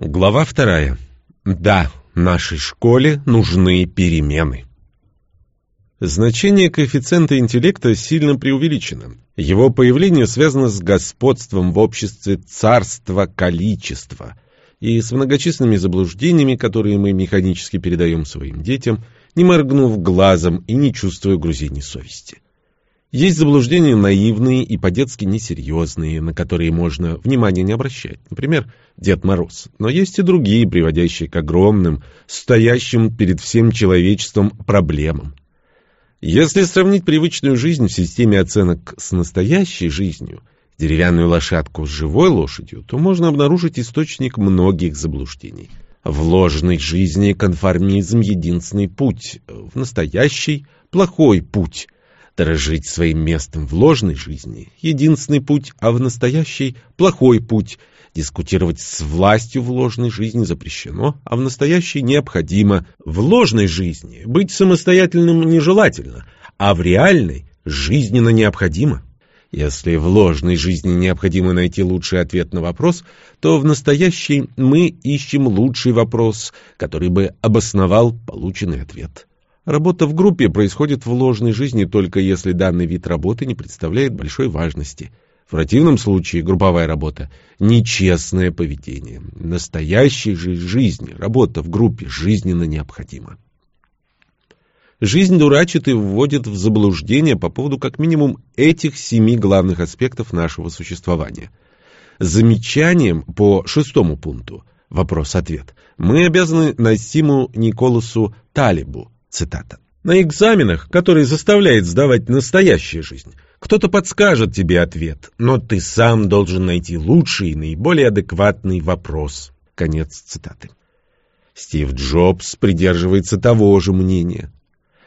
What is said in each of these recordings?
Глава вторая. Да, нашей школе нужны перемены. Значение коэффициента интеллекта сильно преувеличено. Его появление связано с господством в обществе царства количества и с многочисленными заблуждениями, которые мы механически передаем своим детям, не моргнув глазом и не чувствуя грузений совести. Есть заблуждения наивные и по-детски несерьезные, на которые можно внимания не обращать. Например, Дед Мороз. Но есть и другие, приводящие к огромным, стоящим перед всем человечеством проблемам. Если сравнить привычную жизнь в системе оценок с настоящей жизнью, деревянную лошадку с живой лошадью, то можно обнаружить источник многих заблуждений. В ложной жизни конформизм – единственный путь, в настоящей – плохой путь – Дорожить своим местом в ложной жизни — единственный путь, а в настоящей — плохой путь. Дискутировать с властью в ложной жизни запрещено, а в настоящей необходимо. В ложной жизни быть самостоятельным нежелательно, а в реальной жизненно необходимо. Если в ложной жизни необходимо найти лучший ответ на вопрос, то в настоящей мы ищем лучший вопрос, который бы обосновал полученный ответ. Работа в группе происходит в ложной жизни только если данный вид работы не представляет большой важности. В противном случае групповая работа – нечестное поведение. Настоящей же жизни работа в группе жизненно необходима. Жизнь дурачит и вводит в заблуждение по поводу как минимум этих семи главных аспектов нашего существования. Замечанием по шестому пункту – вопрос-ответ – мы обязаны Насиму Николасу Талибу – Цитата. «На экзаменах, которые заставляет сдавать настоящая жизнь, кто-то подскажет тебе ответ, но ты сам должен найти лучший и наиболее адекватный вопрос». Конец цитаты. Стив Джобс придерживается того же мнения.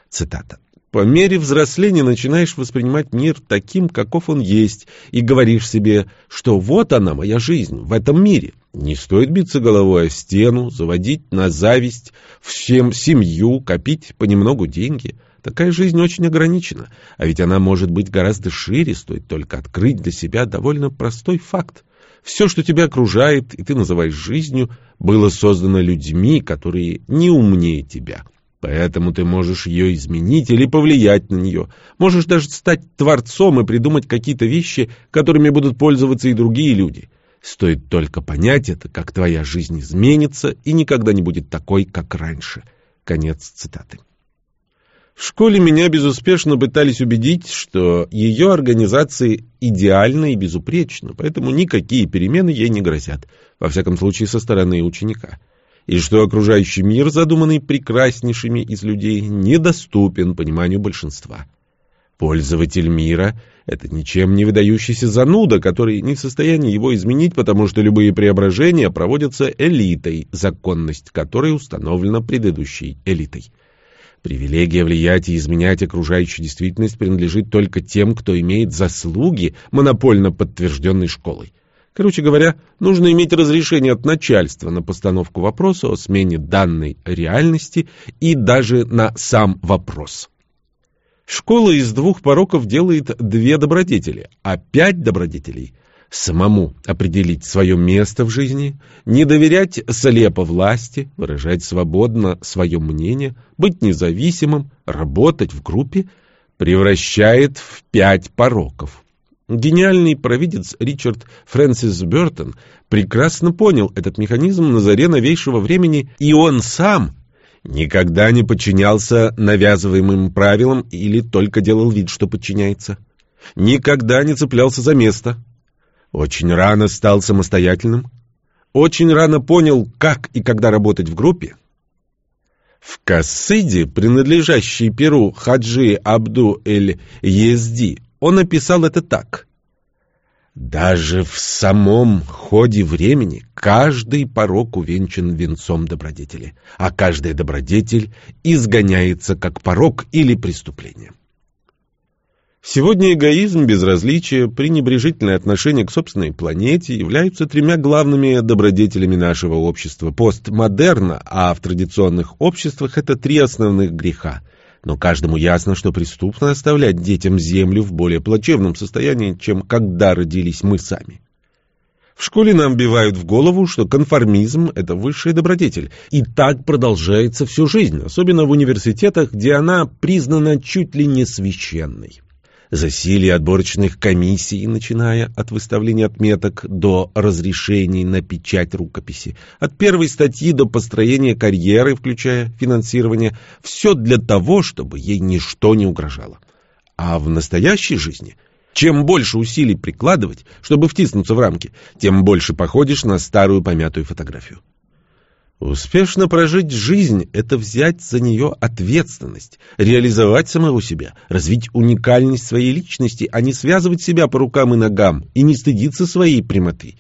Цитата. По мере взросления начинаешь воспринимать мир таким, каков он есть, и говоришь себе, что вот она, моя жизнь, в этом мире. Не стоит биться головой о стену, заводить на зависть всем семью, копить понемногу деньги. Такая жизнь очень ограничена, а ведь она может быть гораздо шире, стоит только открыть для себя довольно простой факт. Все, что тебя окружает, и ты называешь жизнью, было создано людьми, которые не умнее тебя. Поэтому ты можешь ее изменить или повлиять на нее. Можешь даже стать творцом и придумать какие-то вещи, которыми будут пользоваться и другие люди. Стоит только понять это, как твоя жизнь изменится и никогда не будет такой, как раньше. Конец цитаты. В школе меня безуспешно пытались убедить, что ее организация идеальна и безупречна, поэтому никакие перемены ей не грозят, во всяком случае со стороны ученика и что окружающий мир, задуманный прекраснейшими из людей, недоступен пониманию большинства. Пользователь мира — это ничем не выдающийся зануда, который не в состоянии его изменить, потому что любые преображения проводятся элитой, законность которой установлена предыдущей элитой. Привилегия влиять и изменять окружающую действительность принадлежит только тем, кто имеет заслуги, монопольно подтвержденной школой. Короче говоря, нужно иметь разрешение от начальства на постановку вопроса о смене данной реальности и даже на сам вопрос. Школа из двух пороков делает две добродетели, а пять добродетелей – самому определить свое место в жизни, не доверять слепо власти, выражать свободно свое мнение, быть независимым, работать в группе – превращает в пять пороков. Гениальный провидец Ричард Фрэнсис Бертон прекрасно понял этот механизм на заре новейшего времени, и он сам никогда не подчинялся навязываемым правилам или только делал вид, что подчиняется. Никогда не цеплялся за место. Очень рано стал самостоятельным. Очень рано понял, как и когда работать в группе. В Кассиде, принадлежащей Перу Хаджи Абду эль-Езди, он описал это так. Даже в самом ходе времени каждый порок увенчан венцом добродетели, а каждый добродетель изгоняется как порок или преступление. Сегодня эгоизм, безразличие, пренебрежительное отношение к собственной планете являются тремя главными добродетелями нашего общества постмодерна, а в традиционных обществах это три основных греха – но каждому ясно, что преступно оставлять детям землю в более плачевном состоянии, чем когда родились мы сами. В школе нам бивают в голову, что конформизм – это высшая добродетель. И так продолжается всю жизнь, особенно в университетах, где она признана чуть ли не священной. Засилие отборочных комиссий, начиная от выставления отметок до разрешений на печать рукописи, от первой статьи до построения карьеры, включая финансирование, все для того, чтобы ей ничто не угрожало. А в настоящей жизни – чем больше усилий прикладывать, чтобы втиснуться в рамки, тем больше походишь на старую помятую фотографию. Успешно прожить жизнь – это взять за нее ответственность, реализовать самого себя, развить уникальность своей личности, а не связывать себя по рукам и ногам и не стыдиться своей прямоты.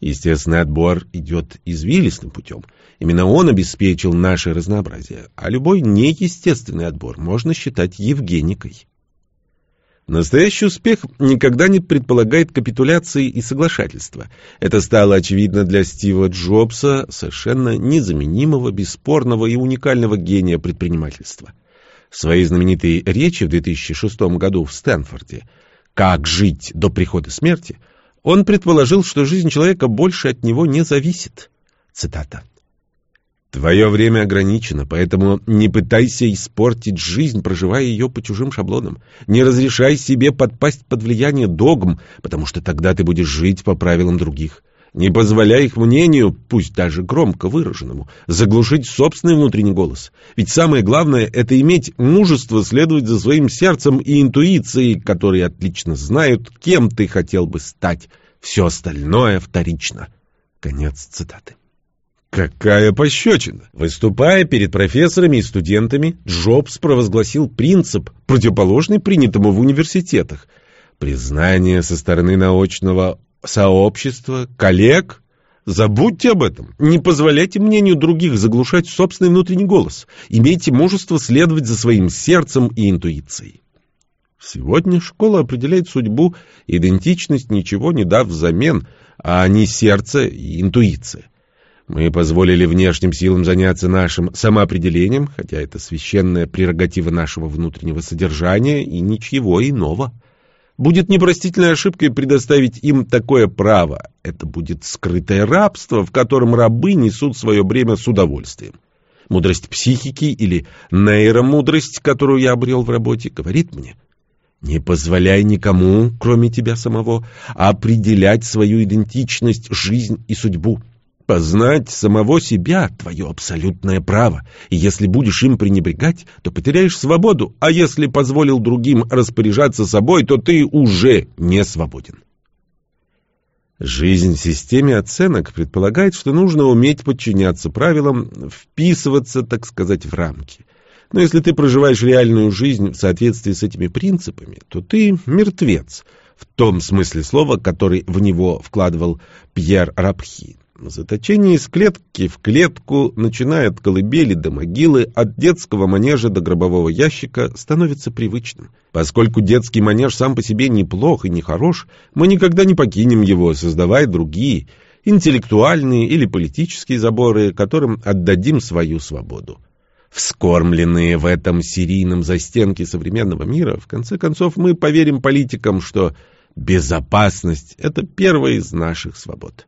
Естественный отбор идет извилистым путем. Именно он обеспечил наше разнообразие, а любой неестественный отбор можно считать евгеникой. Настоящий успех никогда не предполагает капитуляции и соглашательства. Это стало очевидно для Стива Джобса, совершенно незаменимого, бесспорного и уникального гения предпринимательства. В своей знаменитой речи в 2006 году в Стэнфорде «Как жить до прихода смерти» он предположил, что жизнь человека больше от него не зависит. Цитата. Твое время ограничено, поэтому не пытайся испортить жизнь, проживая ее по чужим шаблонам. Не разрешай себе подпасть под влияние догм, потому что тогда ты будешь жить по правилам других. Не позволяй их мнению, пусть даже громко выраженному, заглушить собственный внутренний голос. Ведь самое главное — это иметь мужество следовать за своим сердцем и интуицией, которые отлично знают, кем ты хотел бы стать. Все остальное вторично. Конец цитаты. Какая пощечина! Выступая перед профессорами и студентами, Джобс провозгласил принцип, противоположный принятому в университетах. Признание со стороны научного сообщества, коллег. Забудьте об этом. Не позволяйте мнению других заглушать собственный внутренний голос. Имейте мужество следовать за своим сердцем и интуицией. Сегодня школа определяет судьбу, идентичность, ничего не дав взамен, а не сердце и интуиция. Мы позволили внешним силам заняться нашим самоопределением, хотя это священная прерогатива нашего внутреннего содержания и ничего иного. Будет непростительной ошибкой предоставить им такое право. Это будет скрытое рабство, в котором рабы несут свое бремя с удовольствием. Мудрость психики или нейромудрость, которую я обрел в работе, говорит мне, не позволяй никому, кроме тебя самого, определять свою идентичность, жизнь и судьбу. Познать самого себя — твое абсолютное право, и если будешь им пренебрегать, то потеряешь свободу, а если позволил другим распоряжаться собой, то ты уже не свободен. Жизнь в системе оценок предполагает, что нужно уметь подчиняться правилам, вписываться, так сказать, в рамки. Но если ты проживаешь реальную жизнь в соответствии с этими принципами, то ты мертвец, в том смысле слова, который в него вкладывал Пьер Рабхи. Заточение из клетки в клетку, начиная от колыбели до могилы, от детского манежа до гробового ящика, становится привычным. Поскольку детский манеж сам по себе неплох и не хорош, мы никогда не покинем его, создавая другие, интеллектуальные или политические заборы, которым отдадим свою свободу. Вскормленные в этом серийном застенке современного мира, в конце концов мы поверим политикам, что безопасность — это первая из наших свобод.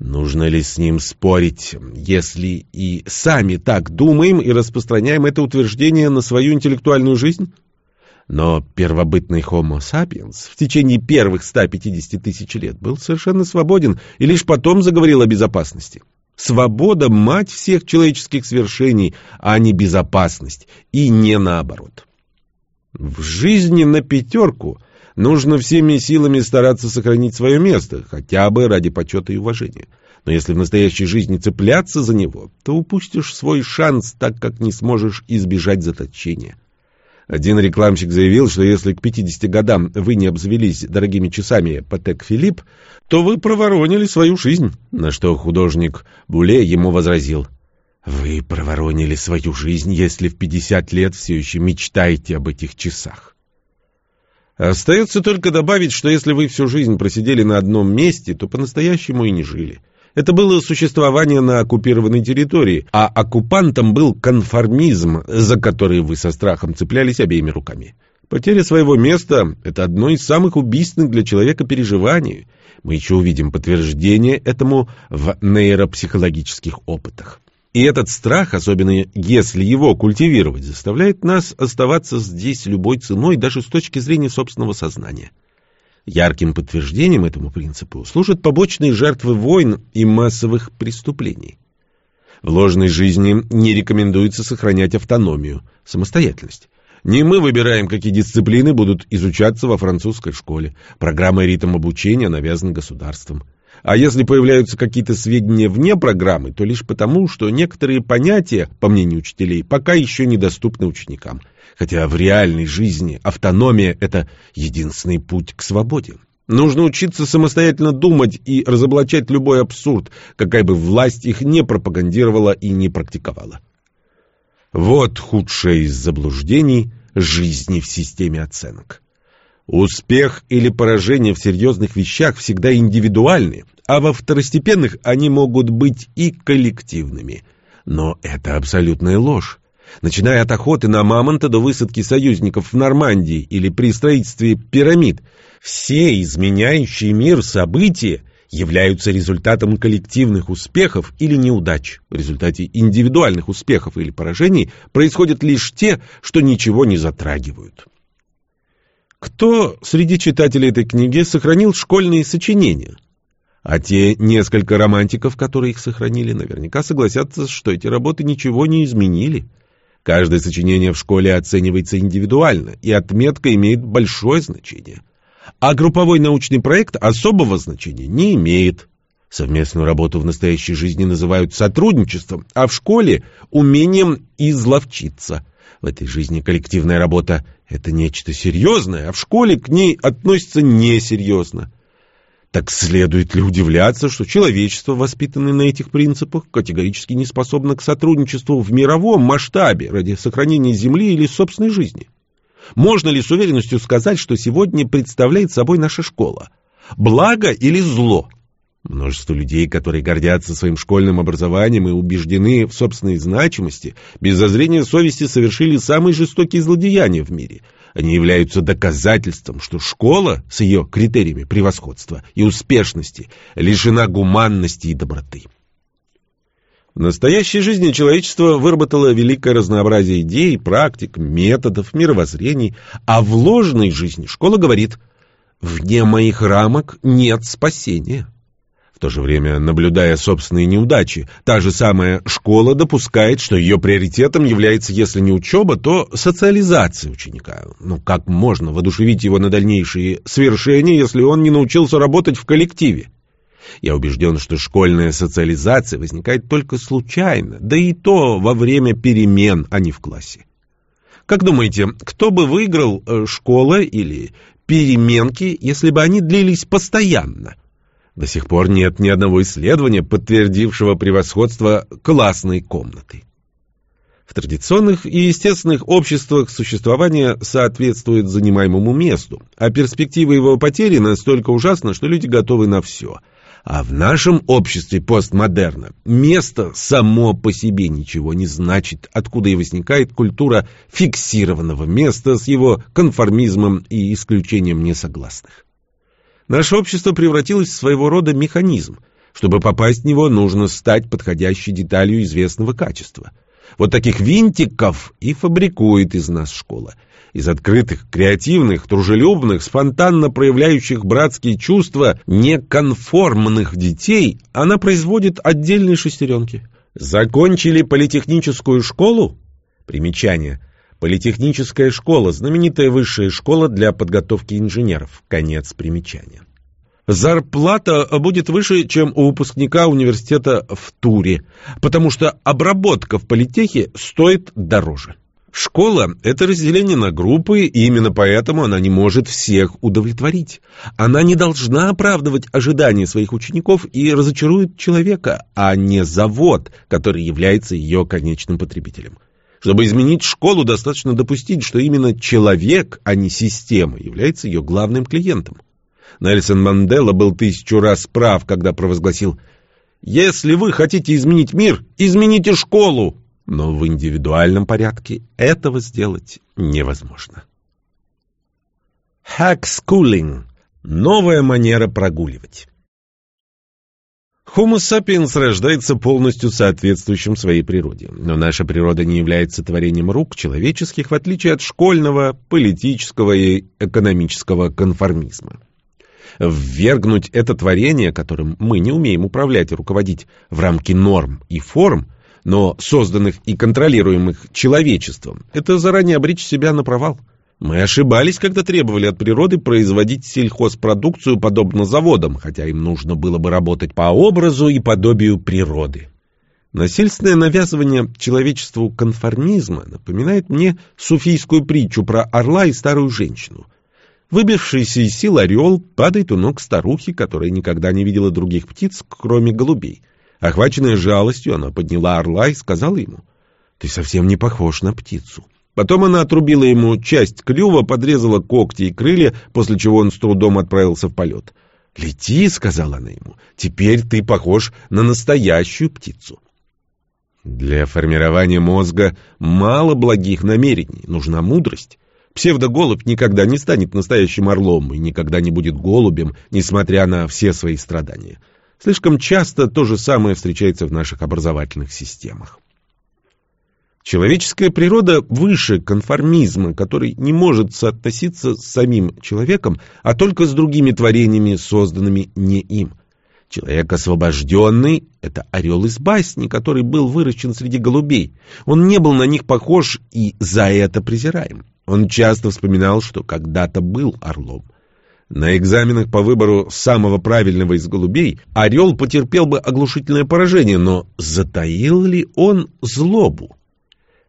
Нужно ли с ним спорить, если и сами так думаем и распространяем это утверждение на свою интеллектуальную жизнь? Но первобытный Homo sapiens в течение первых 150 тысяч лет был совершенно свободен и лишь потом заговорил о безопасности. Свобода — мать всех человеческих свершений, а не безопасность, и не наоборот. В жизни на пятерку — Нужно всеми силами стараться сохранить свое место, хотя бы ради почета и уважения. Но если в настоящей жизни цепляться за него, то упустишь свой шанс, так как не сможешь избежать заточения. Один рекламщик заявил, что если к 50 годам вы не обзавелись дорогими часами Патек Филипп, то вы проворонили свою жизнь, на что художник Буле ему возразил. Вы проворонили свою жизнь, если в 50 лет все еще мечтаете об этих часах. Остается только добавить, что если вы всю жизнь просидели на одном месте, то по-настоящему и не жили. Это было существование на оккупированной территории, а оккупантом был конформизм, за который вы со страхом цеплялись обеими руками. Потеря своего места – это одно из самых убийственных для человека переживаний. Мы еще увидим подтверждение этому в нейропсихологических опытах. И этот страх, особенно если его культивировать, заставляет нас оставаться здесь любой ценой, даже с точки зрения собственного сознания. Ярким подтверждением этому принципу служат побочные жертвы войн и массовых преступлений. В ложной жизни не рекомендуется сохранять автономию, самостоятельность. Не мы выбираем, какие дисциплины будут изучаться во французской школе. Программа и ритм обучения навязаны государством. А если появляются какие-то сведения вне программы, то лишь потому, что некоторые понятия, по мнению учителей, пока еще недоступны ученикам. Хотя в реальной жизни автономия – это единственный путь к свободе. Нужно учиться самостоятельно думать и разоблачать любой абсурд, какая бы власть их не пропагандировала и не практиковала. Вот худшее из заблуждений жизни в системе оценок. Успех или поражение в серьезных вещах всегда индивидуальны, а во второстепенных они могут быть и коллективными. Но это абсолютная ложь. Начиная от охоты на мамонта до высадки союзников в Нормандии или при строительстве пирамид, все изменяющие мир события являются результатом коллективных успехов или неудач. В результате индивидуальных успехов или поражений происходят лишь те, что ничего не затрагивают. Кто среди читателей этой книги сохранил школьные сочинения? А те несколько романтиков, которые их сохранили, наверняка согласятся, что эти работы ничего не изменили. Каждое сочинение в школе оценивается индивидуально, и отметка имеет большое значение а групповой научный проект особого значения не имеет. Совместную работу в настоящей жизни называют сотрудничеством, а в школе – умением изловчиться. В этой жизни коллективная работа – это нечто серьезное, а в школе к ней относятся несерьезно. Так следует ли удивляться, что человечество, воспитанное на этих принципах, категорически не способно к сотрудничеству в мировом масштабе ради сохранения Земли или собственной жизни? Можно ли с уверенностью сказать, что сегодня представляет собой наша школа? Благо или зло? Множество людей, которые гордятся своим школьным образованием и убеждены в собственной значимости, без зазрения совести совершили самые жестокие злодеяния в мире. Они являются доказательством, что школа с ее критериями превосходства и успешности лишена гуманности и доброты. В настоящей жизни человечество выработало великое разнообразие идей, практик, методов, мировоззрений, а в ложной жизни школа говорит «вне моих рамок нет спасения». В то же время, наблюдая собственные неудачи, та же самая школа допускает, что ее приоритетом является, если не учеба, то социализация ученика. Ну, как можно воодушевить его на дальнейшие свершения, если он не научился работать в коллективе? Я убежден, что школьная социализация возникает только случайно, да и то во время перемен, а не в классе. Как думаете, кто бы выиграл, э, школа или переменки, если бы они длились постоянно? До сих пор нет ни одного исследования, подтвердившего превосходство классной комнаты. В традиционных и естественных обществах существование соответствует занимаемому месту, а перспектива его потери настолько ужасна, что люди готовы на все – а в нашем обществе постмодерна место само по себе ничего не значит, откуда и возникает культура фиксированного места с его конформизмом и исключением несогласных. Наше общество превратилось в своего рода механизм. Чтобы попасть в него, нужно стать подходящей деталью известного качества. Вот таких винтиков и фабрикует из нас школа – из открытых, креативных, дружелюбных, спонтанно проявляющих братские чувства неконформных детей она производит отдельные шестеренки. Закончили политехническую школу? Примечание. Политехническая школа – знаменитая высшая школа для подготовки инженеров. Конец примечания. Зарплата будет выше, чем у выпускника университета в Туре, потому что обработка в политехе стоит дороже. Школа – это разделение на группы, и именно поэтому она не может всех удовлетворить. Она не должна оправдывать ожидания своих учеников и разочарует человека, а не завод, который является ее конечным потребителем. Чтобы изменить школу, достаточно допустить, что именно человек, а не система, является ее главным клиентом. Нельсон Мандела был тысячу раз прав, когда провозгласил «Если вы хотите изменить мир, измените школу!» но в индивидуальном порядке этого сделать невозможно. Schooling Новая манера прогуливать. Homo sapiens рождается полностью соответствующим своей природе, но наша природа не является творением рук человеческих, в отличие от школьного, политического и экономического конформизма. Ввергнуть это творение, которым мы не умеем управлять и руководить, в рамки норм и форм, но созданных и контролируемых человечеством, это заранее обречь себя на провал. Мы ошибались, когда требовали от природы производить сельхозпродукцию подобно заводам, хотя им нужно было бы работать по образу и подобию природы. Насильственное навязывание человечеству конформизма напоминает мне суфийскую притчу про орла и старую женщину. Выбившийся из сил орел падает у ног старухи, которая никогда не видела других птиц, кроме голубей. Охваченная жалостью, она подняла орла и сказала ему, «Ты совсем не похож на птицу». Потом она отрубила ему часть клюва, подрезала когти и крылья, после чего он с трудом отправился в полет. «Лети», — сказала она ему, — «теперь ты похож на настоящую птицу». Для формирования мозга мало благих намерений, нужна мудрость. Псевдоголубь никогда не станет настоящим орлом и никогда не будет голубем, несмотря на все свои страдания. Слишком часто то же самое встречается в наших образовательных системах. Человеческая природа выше конформизма, который не может соотноситься с самим человеком, а только с другими творениями, созданными не им. Человек освобожденный — это орел из басни, который был выращен среди голубей. Он не был на них похож и за это презираем. Он часто вспоминал, что когда-то был орлом. На экзаменах по выбору самого правильного из голубей орел потерпел бы оглушительное поражение, но затаил ли он злобу?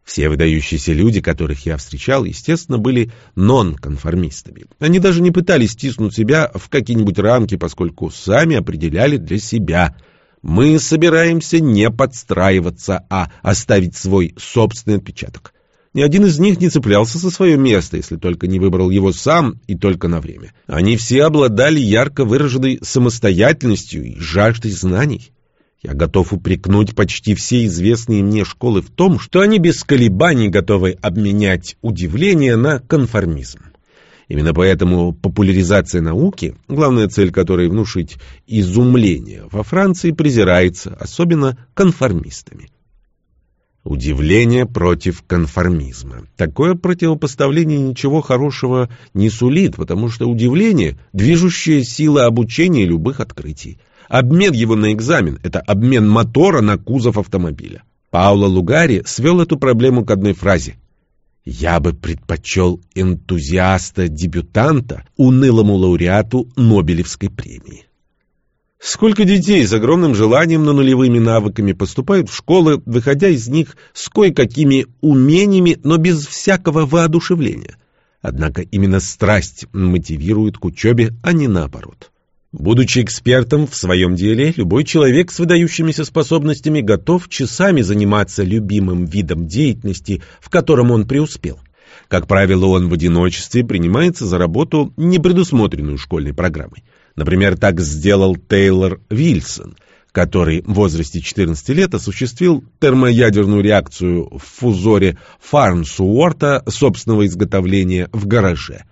Все выдающиеся люди, которых я встречал, естественно, были нон-конформистами. Они даже не пытались стиснуть себя в какие-нибудь рамки, поскольку сами определяли для себя. Мы собираемся не подстраиваться, а оставить свой собственный отпечаток. Ни один из них не цеплялся за свое место, если только не выбрал его сам и только на время. Они все обладали ярко выраженной самостоятельностью и жаждой знаний. Я готов упрекнуть почти все известные мне школы в том, что они без колебаний готовы обменять удивление на конформизм. Именно поэтому популяризация науки, главная цель которой внушить изумление, во Франции презирается, особенно конформистами. Удивление против конформизма. Такое противопоставление ничего хорошего не сулит, потому что удивление – движущая сила обучения любых открытий. Обмен его на экзамен – это обмен мотора на кузов автомобиля. Пауло Лугари свел эту проблему к одной фразе. «Я бы предпочел энтузиаста-дебютанта унылому лауреату Нобелевской премии». Сколько детей с огромным желанием, но нулевыми навыками поступают в школы, выходя из них с кое-какими умениями, но без всякого воодушевления. Однако именно страсть мотивирует к учебе, а не наоборот. Будучи экспертом в своем деле, любой человек с выдающимися способностями готов часами заниматься любимым видом деятельности, в котором он преуспел. Как правило, он в одиночестве принимается за работу, не предусмотренную школьной программой. Например, так сделал Тейлор Вильсон, который в возрасте 14 лет осуществил термоядерную реакцию в фузоре Фарнсуорта собственного изготовления в гараже.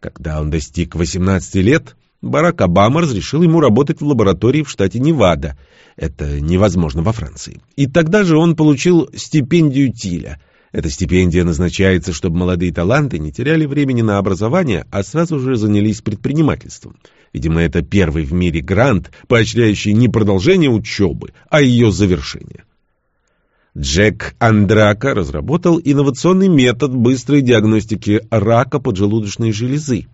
Когда он достиг 18 лет, Барак Обама разрешил ему работать в лаборатории в штате Невада. Это невозможно во Франции. И тогда же он получил стипендию Тиля. Эта стипендия назначается, чтобы молодые таланты не теряли времени на образование, а сразу же занялись предпринимательством. Видимо, это первый в мире грант, поощряющий не продолжение учебы, а ее завершение. Джек Андрака разработал инновационный метод быстрой диагностики рака поджелудочной железы.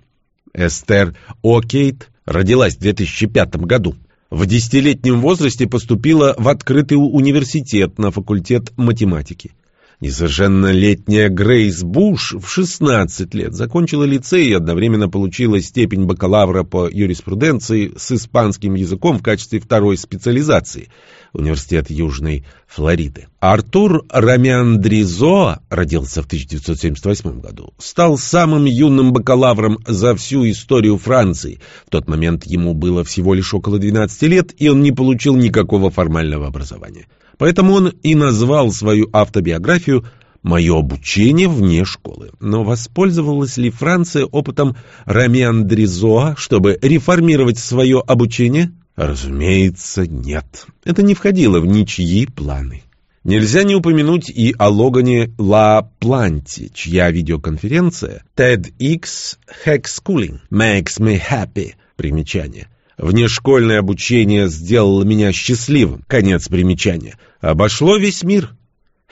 Эстер О'Кейт родилась в 2005 году. В десятилетнем возрасте поступила в открытый университет на факультет математики. Несовершеннолетняя Грейс Буш в 16 лет закончила лицей и одновременно получила степень бакалавра по юриспруденции с испанским языком в качестве второй специализации – Университет Южной Флориды. Артур Рамяндризо родился в 1978 году. Стал самым юным бакалавром за всю историю Франции. В тот момент ему было всего лишь около 12 лет, и он не получил никакого формального образования. Поэтому он и назвал свою автобиографию мое обучение вне школы. Но воспользовалась ли Франция опытом Рами Андризоа, чтобы реформировать свое обучение? Разумеется, нет. Это не входило в ничьи планы. Нельзя не упомянуть и о Логане Ла Планте, чья видеоконференция TEDx Hack Schooling Makes Me Happy. Примечание. Внешкольное обучение сделало меня счастливым. Конец примечания. Обошло весь мир.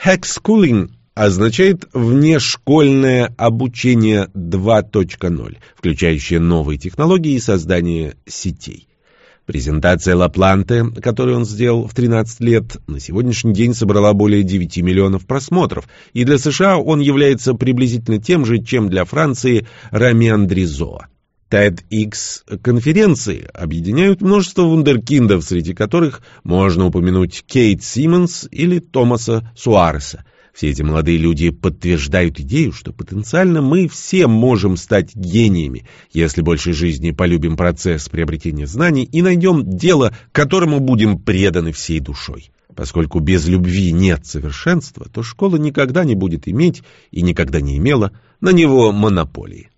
Hack Schooling означает внешкольное обучение 2.0, включающее новые технологии и создание сетей. Презентация Лапланте, которую он сделал в 13 лет, на сегодняшний день собрала более 9 миллионов просмотров, и для США он является приблизительно тем же, чем для Франции Рами Андризоа. TEDx-конференции объединяют множество вундеркиндов, среди которых можно упомянуть Кейт Симмонс или Томаса Суареса, все эти молодые люди подтверждают идею, что потенциально мы все можем стать гениями, если больше жизни полюбим процесс приобретения знаний и найдем дело, которому будем преданы всей душой. Поскольку без любви нет совершенства, то школа никогда не будет иметь и никогда не имела на него монополии.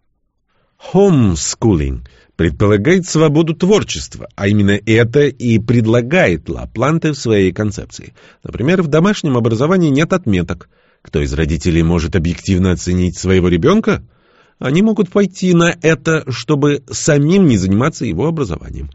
Homeschooling предполагает свободу творчества, а именно это и предлагает Лапланте в своей концепции. Например, в домашнем образовании нет отметок. Кто из родителей может объективно оценить своего ребенка? Они могут пойти на это, чтобы самим не заниматься его образованием.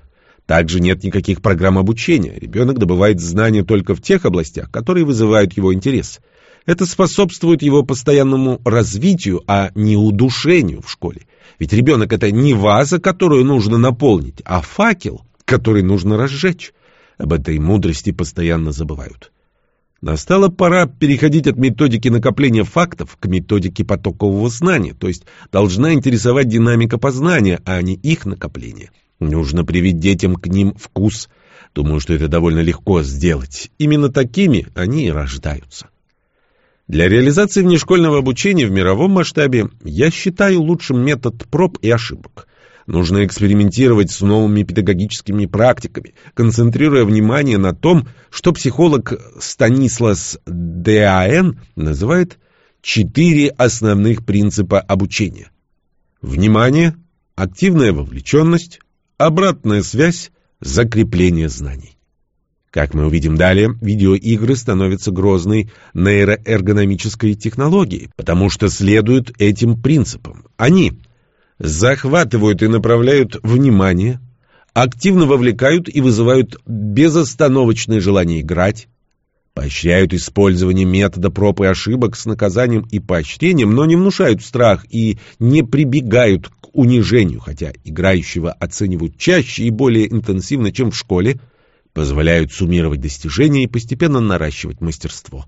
Также нет никаких программ обучения. Ребенок добывает знания только в тех областях, которые вызывают его интерес. Это способствует его постоянному развитию, а не удушению в школе. Ведь ребенок — это не ваза, которую нужно наполнить, а факел, который нужно разжечь. Об этой мудрости постоянно забывают. Настала пора переходить от методики накопления фактов к методике потокового знания, то есть должна интересовать динамика познания, а не их накопление. Нужно привить детям к ним вкус. Думаю, что это довольно легко сделать. Именно такими они и рождаются. Для реализации внешкольного обучения в мировом масштабе я считаю лучшим метод проб и ошибок. Нужно экспериментировать с новыми педагогическими практиками, концентрируя внимание на том, что психолог Станислас Д.А.Н. называет четыре основных принципа обучения. Внимание, активная вовлеченность, обратная связь, закрепление знаний. Как мы увидим далее, видеоигры становятся грозной нейроэргономической технологией, потому что следуют этим принципам. Они захватывают и направляют внимание, активно вовлекают и вызывают безостановочное желание играть, поощряют использование метода проб и ошибок с наказанием и поощрением, но не внушают страх и не прибегают к унижению, хотя играющего оценивают чаще и более интенсивно, чем в школе – позволяют суммировать достижения и постепенно наращивать мастерство.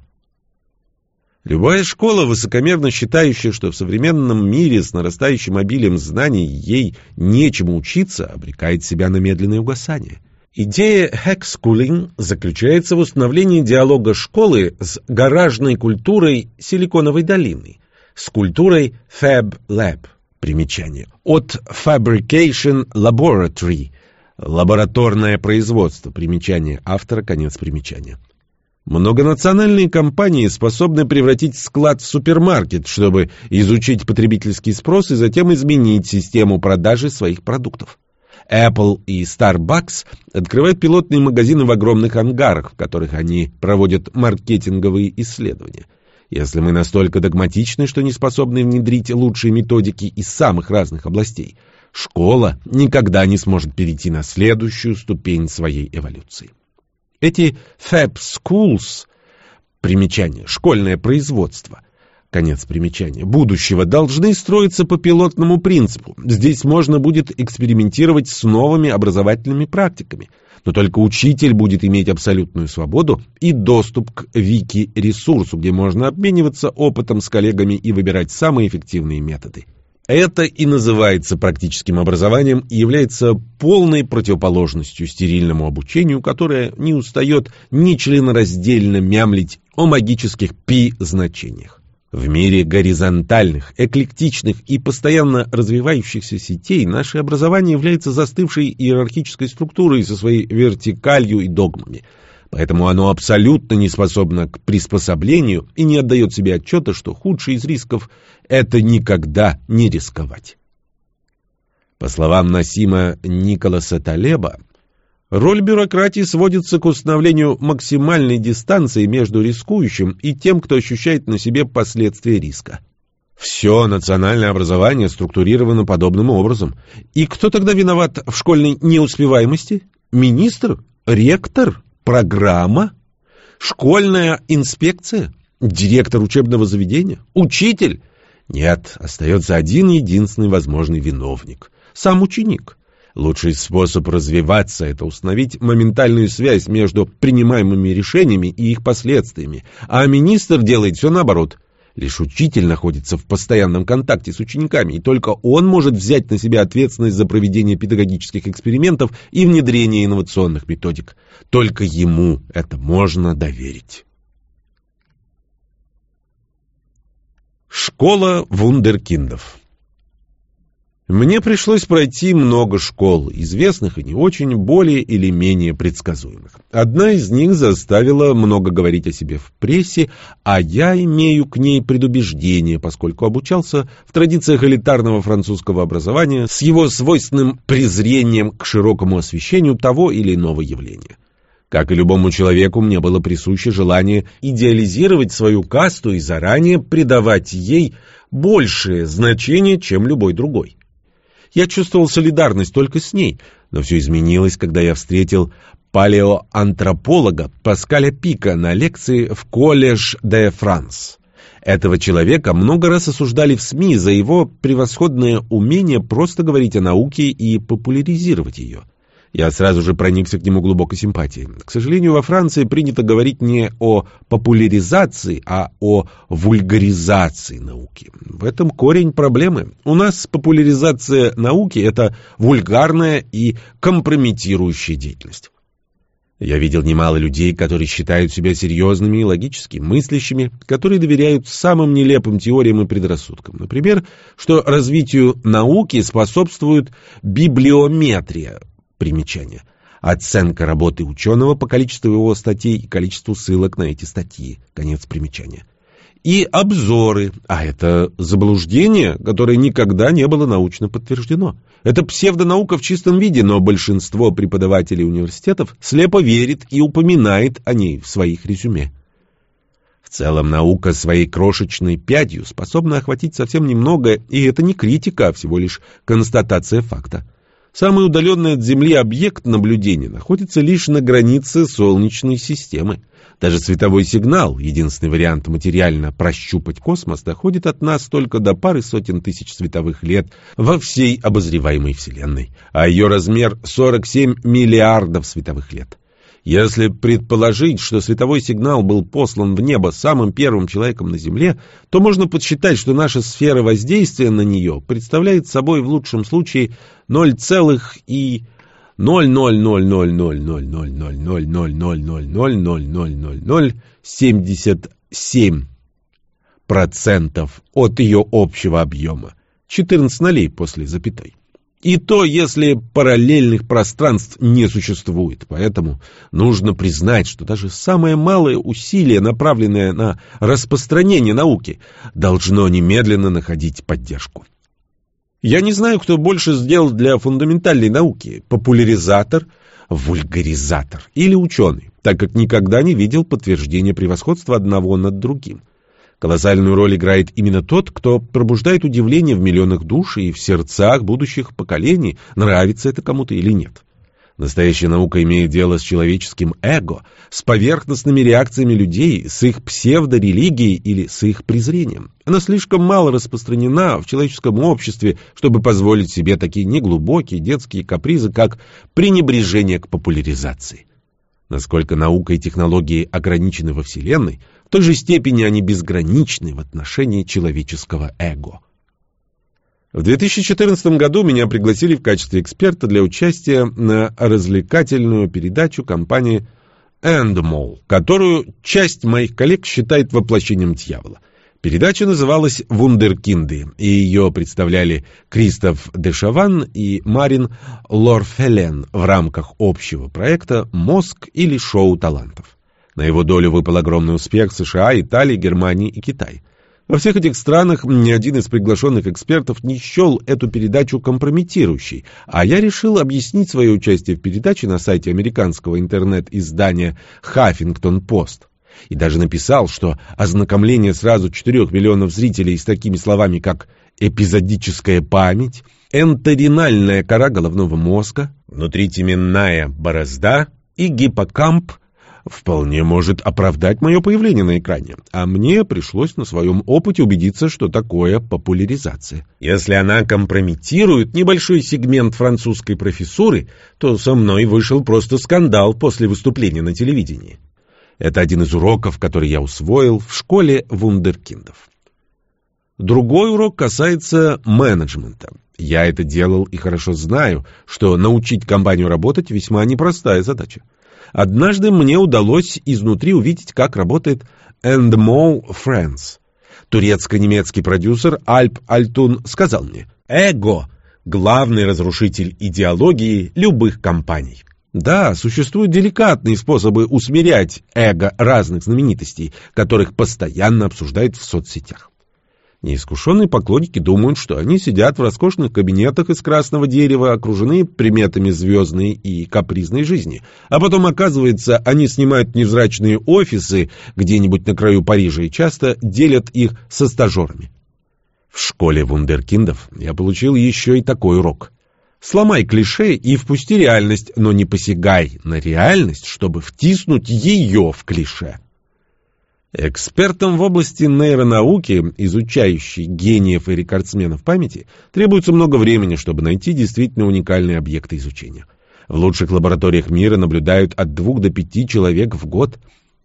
Любая школа, высокомерно считающая, что в современном мире с нарастающим обилием знаний ей нечему учиться, обрекает себя на медленное угасание. Идея хэкскулинг заключается в установлении диалога школы с гаражной культурой Силиконовой долины, с культурой Fab Lab. Примечание. От Fabrication Laboratory – Лабораторное производство. Примечание автора. Конец примечания. Многонациональные компании способны превратить склад в супермаркет, чтобы изучить потребительский спрос и затем изменить систему продажи своих продуктов. Apple и Starbucks открывают пилотные магазины в огромных ангарах, в которых они проводят маркетинговые исследования. Если мы настолько догматичны, что не способны внедрить лучшие методики из самых разных областей – школа никогда не сможет перейти на следующую ступень своей эволюции. Эти Fab Schools, примечание, школьное производство, конец примечания, будущего должны строиться по пилотному принципу. Здесь можно будет экспериментировать с новыми образовательными практиками, но только учитель будет иметь абсолютную свободу и доступ к вики-ресурсу, где можно обмениваться опытом с коллегами и выбирать самые эффективные методы. Это и называется практическим образованием и является полной противоположностью стерильному обучению, которое не устает ни членораздельно мямлить о магических пи-значениях. В мире горизонтальных, эклектичных и постоянно развивающихся сетей наше образование является застывшей иерархической структурой со своей вертикалью и догмами. Поэтому оно абсолютно не способно к приспособлению и не отдает себе отчета, что худший из рисков – это никогда не рисковать. По словам Насима Николаса Талеба, роль бюрократии сводится к установлению максимальной дистанции между рискующим и тем, кто ощущает на себе последствия риска. Все национальное образование структурировано подобным образом. И кто тогда виноват в школьной неуспеваемости? Министр? Ректор? Программа? Школьная инспекция? Директор учебного заведения? Учитель? Нет, остается один единственный возможный виновник. Сам ученик. Лучший способ развиваться – это установить моментальную связь между принимаемыми решениями и их последствиями. А министр делает все наоборот – Лишь учитель находится в постоянном контакте с учениками, и только он может взять на себя ответственность за проведение педагогических экспериментов и внедрение инновационных методик. Только ему это можно доверить. Школа вундеркиндов мне пришлось пройти много школ, известных и не очень, более или менее предсказуемых. Одна из них заставила много говорить о себе в прессе, а я имею к ней предубеждение, поскольку обучался в традициях элитарного французского образования с его свойственным презрением к широкому освещению того или иного явления. Как и любому человеку, мне было присуще желание идеализировать свою касту и заранее придавать ей большее значение, чем любой другой. Я чувствовал солидарность только с ней, но все изменилось, когда я встретил палеоантрополога Паскаля Пика на лекции в Коллеж де Франс. Этого человека много раз осуждали в СМИ за его превосходное умение просто говорить о науке и популяризировать ее. Я сразу же проникся к нему глубокой симпатией. К сожалению, во Франции принято говорить не о популяризации, а о вульгаризации науки. В этом корень проблемы. У нас популяризация науки – это вульгарная и компрометирующая деятельность. Я видел немало людей, которые считают себя серьезными и логически мыслящими, которые доверяют самым нелепым теориям и предрассудкам. Например, что развитию науки способствует библиометрия, Примечание. Оценка работы ученого по количеству его статей и количеству ссылок на эти статьи. Конец примечания. И обзоры. А это заблуждение, которое никогда не было научно подтверждено. Это псевдонаука в чистом виде, но большинство преподавателей университетов слепо верит и упоминает о ней в своих резюме. В целом наука своей крошечной пятью способна охватить совсем немного, и это не критика, а всего лишь констатация факта. Самый удаленный от Земли объект наблюдения находится лишь на границе Солнечной системы. Даже световой сигнал, единственный вариант материально прощупать космос, доходит от нас только до пары сотен тысяч световых лет во всей обозреваемой Вселенной, а ее размер 47 миллиардов световых лет. Если предположить, что световой сигнал был послан в небо самым первым человеком на Земле, то можно подсчитать, что наша сфера воздействия на нее представляет собой в лучшем случае 0, и 0,000000000000077 процентов от ее общего объема, 14 нолей после запятой. И то, если параллельных пространств не существует. Поэтому нужно признать, что даже самое малое усилие, направленное на распространение науки, должно немедленно находить поддержку. Я не знаю, кто больше сделал для фундаментальной науки – популяризатор, вульгаризатор или ученый, так как никогда не видел подтверждения превосходства одного над другим. Колоссальную роль играет именно тот, кто пробуждает удивление в миллионах душ и в сердцах будущих поколений, нравится это кому-то или нет. Настоящая наука имеет дело с человеческим эго, с поверхностными реакциями людей, с их псевдорелигией или с их презрением. Она слишком мало распространена в человеческом обществе, чтобы позволить себе такие неглубокие детские капризы, как пренебрежение к популяризации. Насколько наука и технологии ограничены во Вселенной, той же степени они безграничны в отношении человеческого эго. В 2014 году меня пригласили в качестве эксперта для участия на развлекательную передачу компании Endemol, которую часть моих коллег считает воплощением дьявола. Передача называлась «Вундеркинды», и ее представляли Кристоф Дешаван и Марин Лорфелен в рамках общего проекта «Мозг» или «Шоу талантов». На его долю выпал огромный успех США, Италии, Германии и Китай. Во всех этих странах ни один из приглашенных экспертов не счел эту передачу компрометирующей, а я решил объяснить свое участие в передаче на сайте американского интернет-издания «Хаффингтон-Пост». И даже написал, что ознакомление сразу 4 миллионов зрителей с такими словами, как «эпизодическая память», «энтеринальная кора головного мозга», «внутритеменная борозда» и «гиппокамп» вполне может оправдать мое появление на экране, а мне пришлось на своем опыте убедиться, что такое популяризация. Если она компрометирует небольшой сегмент французской профессуры, то со мной вышел просто скандал после выступления на телевидении. Это один из уроков, который я усвоил в школе вундеркиндов. Другой урок касается менеджмента. Я это делал и хорошо знаю, что научить компанию работать весьма непростая задача. Однажды мне удалось изнутри увидеть, как работает Endmo Friends. Турецко-немецкий продюсер Альп Альтун сказал мне «Эго – главный разрушитель идеологии любых компаний». Да, существуют деликатные способы усмирять эго разных знаменитостей, которых постоянно обсуждают в соцсетях. Неискушенные поклонники думают, что они сидят в роскошных кабинетах из красного дерева, окружены приметами звездной и капризной жизни. А потом, оказывается, они снимают невзрачные офисы где-нибудь на краю Парижа и часто делят их со стажерами. В школе вундеркиндов я получил еще и такой урок. Сломай клише и впусти реальность, но не посягай на реальность, чтобы втиснуть ее в клише. Экспертам в области нейронауки, изучающей гениев и рекордсменов памяти, требуется много времени, чтобы найти действительно уникальные объекты изучения. В лучших лабораториях мира наблюдают от двух до пяти человек в год.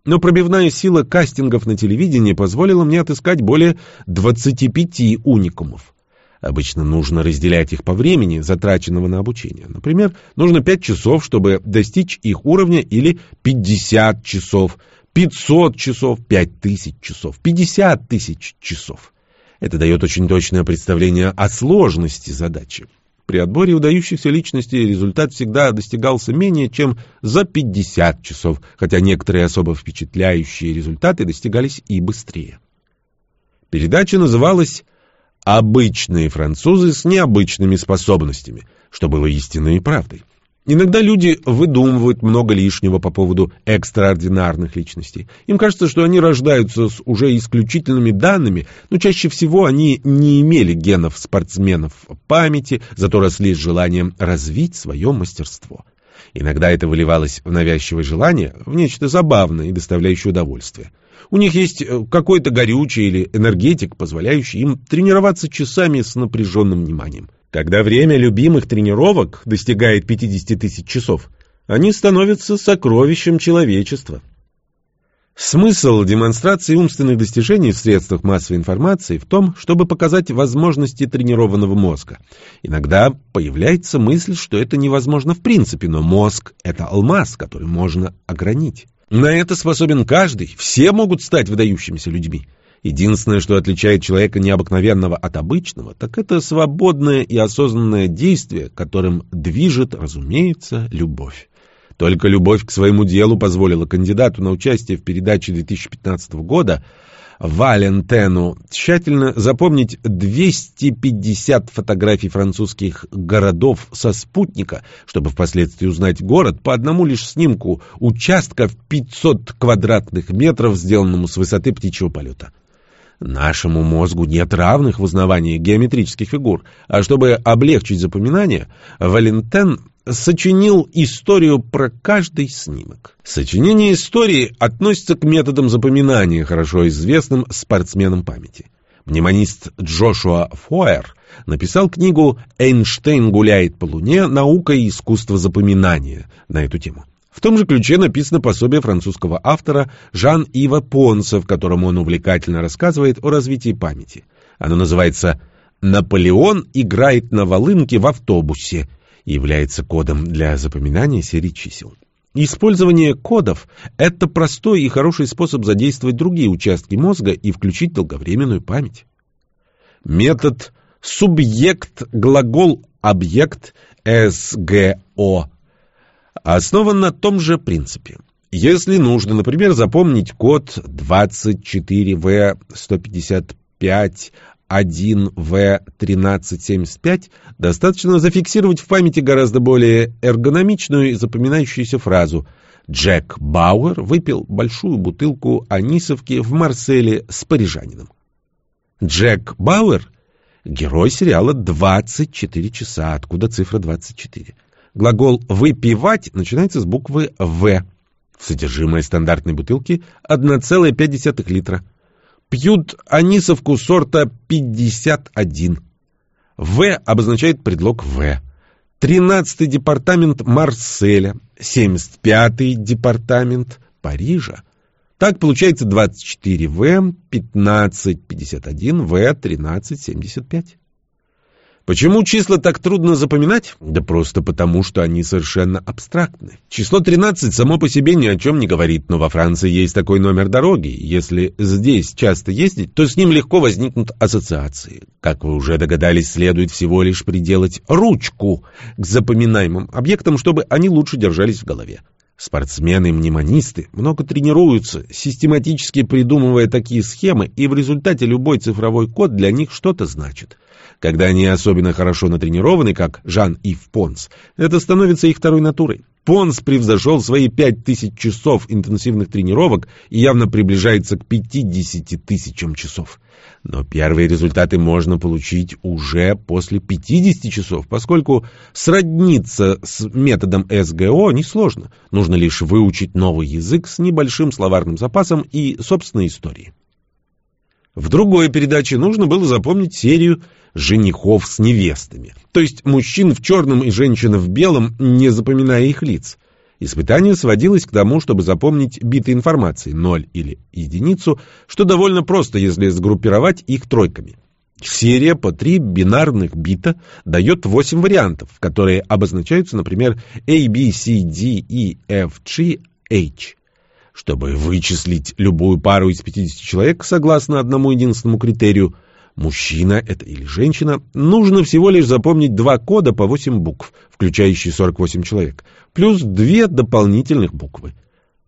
Но пробивная сила кастингов на телевидении позволила мне отыскать более 25 уникумов. Обычно нужно разделять их по времени, затраченного на обучение. Например, нужно 5 часов, чтобы достичь их уровня, или 50 часов – 500 часов, 5000 часов, 50 тысяч часов. Это дает очень точное представление о сложности задачи. При отборе удающихся личностей результат всегда достигался менее чем за 50 часов, хотя некоторые особо впечатляющие результаты достигались и быстрее. Передача называлась «Обычные французы с необычными способностями», что было истинной правдой. Иногда люди выдумывают много лишнего по поводу экстраординарных личностей. Им кажется, что они рождаются с уже исключительными данными, но чаще всего они не имели генов спортсменов памяти, зато росли с желанием развить свое мастерство. Иногда это выливалось в навязчивое желание, в нечто забавное и доставляющее удовольствие. У них есть э, какой-то горючий или энергетик, позволяющий им тренироваться часами с напряженным вниманием. Когда время любимых тренировок достигает 50 тысяч часов, они становятся сокровищем человечества. Смысл демонстрации умственных достижений в средствах массовой информации в том, чтобы показать возможности тренированного мозга. Иногда появляется мысль, что это невозможно в принципе, но мозг — это алмаз, который можно огранить. На это способен каждый, все могут стать выдающимися людьми. Единственное, что отличает человека необыкновенного от обычного, так это свободное и осознанное действие, которым движет, разумеется, любовь. Только любовь к своему делу позволила кандидату на участие в передаче 2015 года Валентену тщательно запомнить 250 фотографий французских городов со спутника, чтобы впоследствии узнать город по одному лишь снимку участка в 500 квадратных метров, сделанному с высоты птичьего полета. Нашему мозгу нет равных в узнавании геометрических фигур, а чтобы облегчить запоминание, Валентен сочинил историю про каждый снимок. Сочинение истории относится к методам запоминания, хорошо известным спортсменам памяти. Мнемонист Джошуа Фойер написал книгу «Эйнштейн гуляет по Луне. Наука и искусство запоминания» на эту тему. В том же ключе написано пособие французского автора Жан-Ива Понса, в котором он увлекательно рассказывает о развитии памяти. Оно называется «Наполеон играет на волынке в автобусе» и является кодом для запоминания серии чисел. Использование кодов – это простой и хороший способ задействовать другие участки мозга и включить долговременную память. Метод субъект-глагол-объект СГО основан на том же принципе. Если нужно, например, запомнить код 24В155 1В1375, достаточно зафиксировать в памяти гораздо более эргономичную и запоминающуюся фразу «Джек Бауэр выпил большую бутылку анисовки в Марселе с парижанином». Джек Бауэр — герой сериала «24 часа», откуда цифра 24. Глагол «выпивать» начинается с буквы «В». Содержимое стандартной бутылки — 1,5 литра. Пьют анисовку сорта 51. В обозначает предлог В. 13-й департамент Марселя, 75-й департамент Парижа. Так получается 24В, 1551В, 1375. Почему числа так трудно запоминать? Да просто потому, что они совершенно абстрактны. Число 13 само по себе ни о чем не говорит, но во Франции есть такой номер дороги. Если здесь часто ездить, то с ним легко возникнут ассоциации. Как вы уже догадались, следует всего лишь приделать ручку к запоминаемым объектам, чтобы они лучше держались в голове. Спортсмены-мнемонисты много тренируются, систематически придумывая такие схемы, и в результате любой цифровой код для них что-то значит. Когда они особенно хорошо натренированы, как Жан-Ив Понс, это становится их второй натурой. Понс превзошел свои пять тысяч часов интенсивных тренировок и явно приближается к 50 тысячам часов. Но первые результаты можно получить уже после 50 часов, поскольку сродниться с методом СГО несложно. Нужно лишь выучить новый язык с небольшим словарным запасом и собственной историей. В другой передаче нужно было запомнить серию женихов с невестами, то есть мужчин в черном и женщин в белом, не запоминая их лиц. Испытание сводилось к тому, чтобы запомнить биты информации, ноль или единицу, что довольно просто, если сгруппировать их тройками. Серия по три бинарных бита дает восемь вариантов, которые обозначаются, например, A, B, C, D, E, F, G, H. Чтобы вычислить любую пару из 50 человек согласно одному единственному критерию, мужчина это или женщина, нужно всего лишь запомнить два кода по 8 букв, включающие 48 человек, плюс две дополнительных буквы.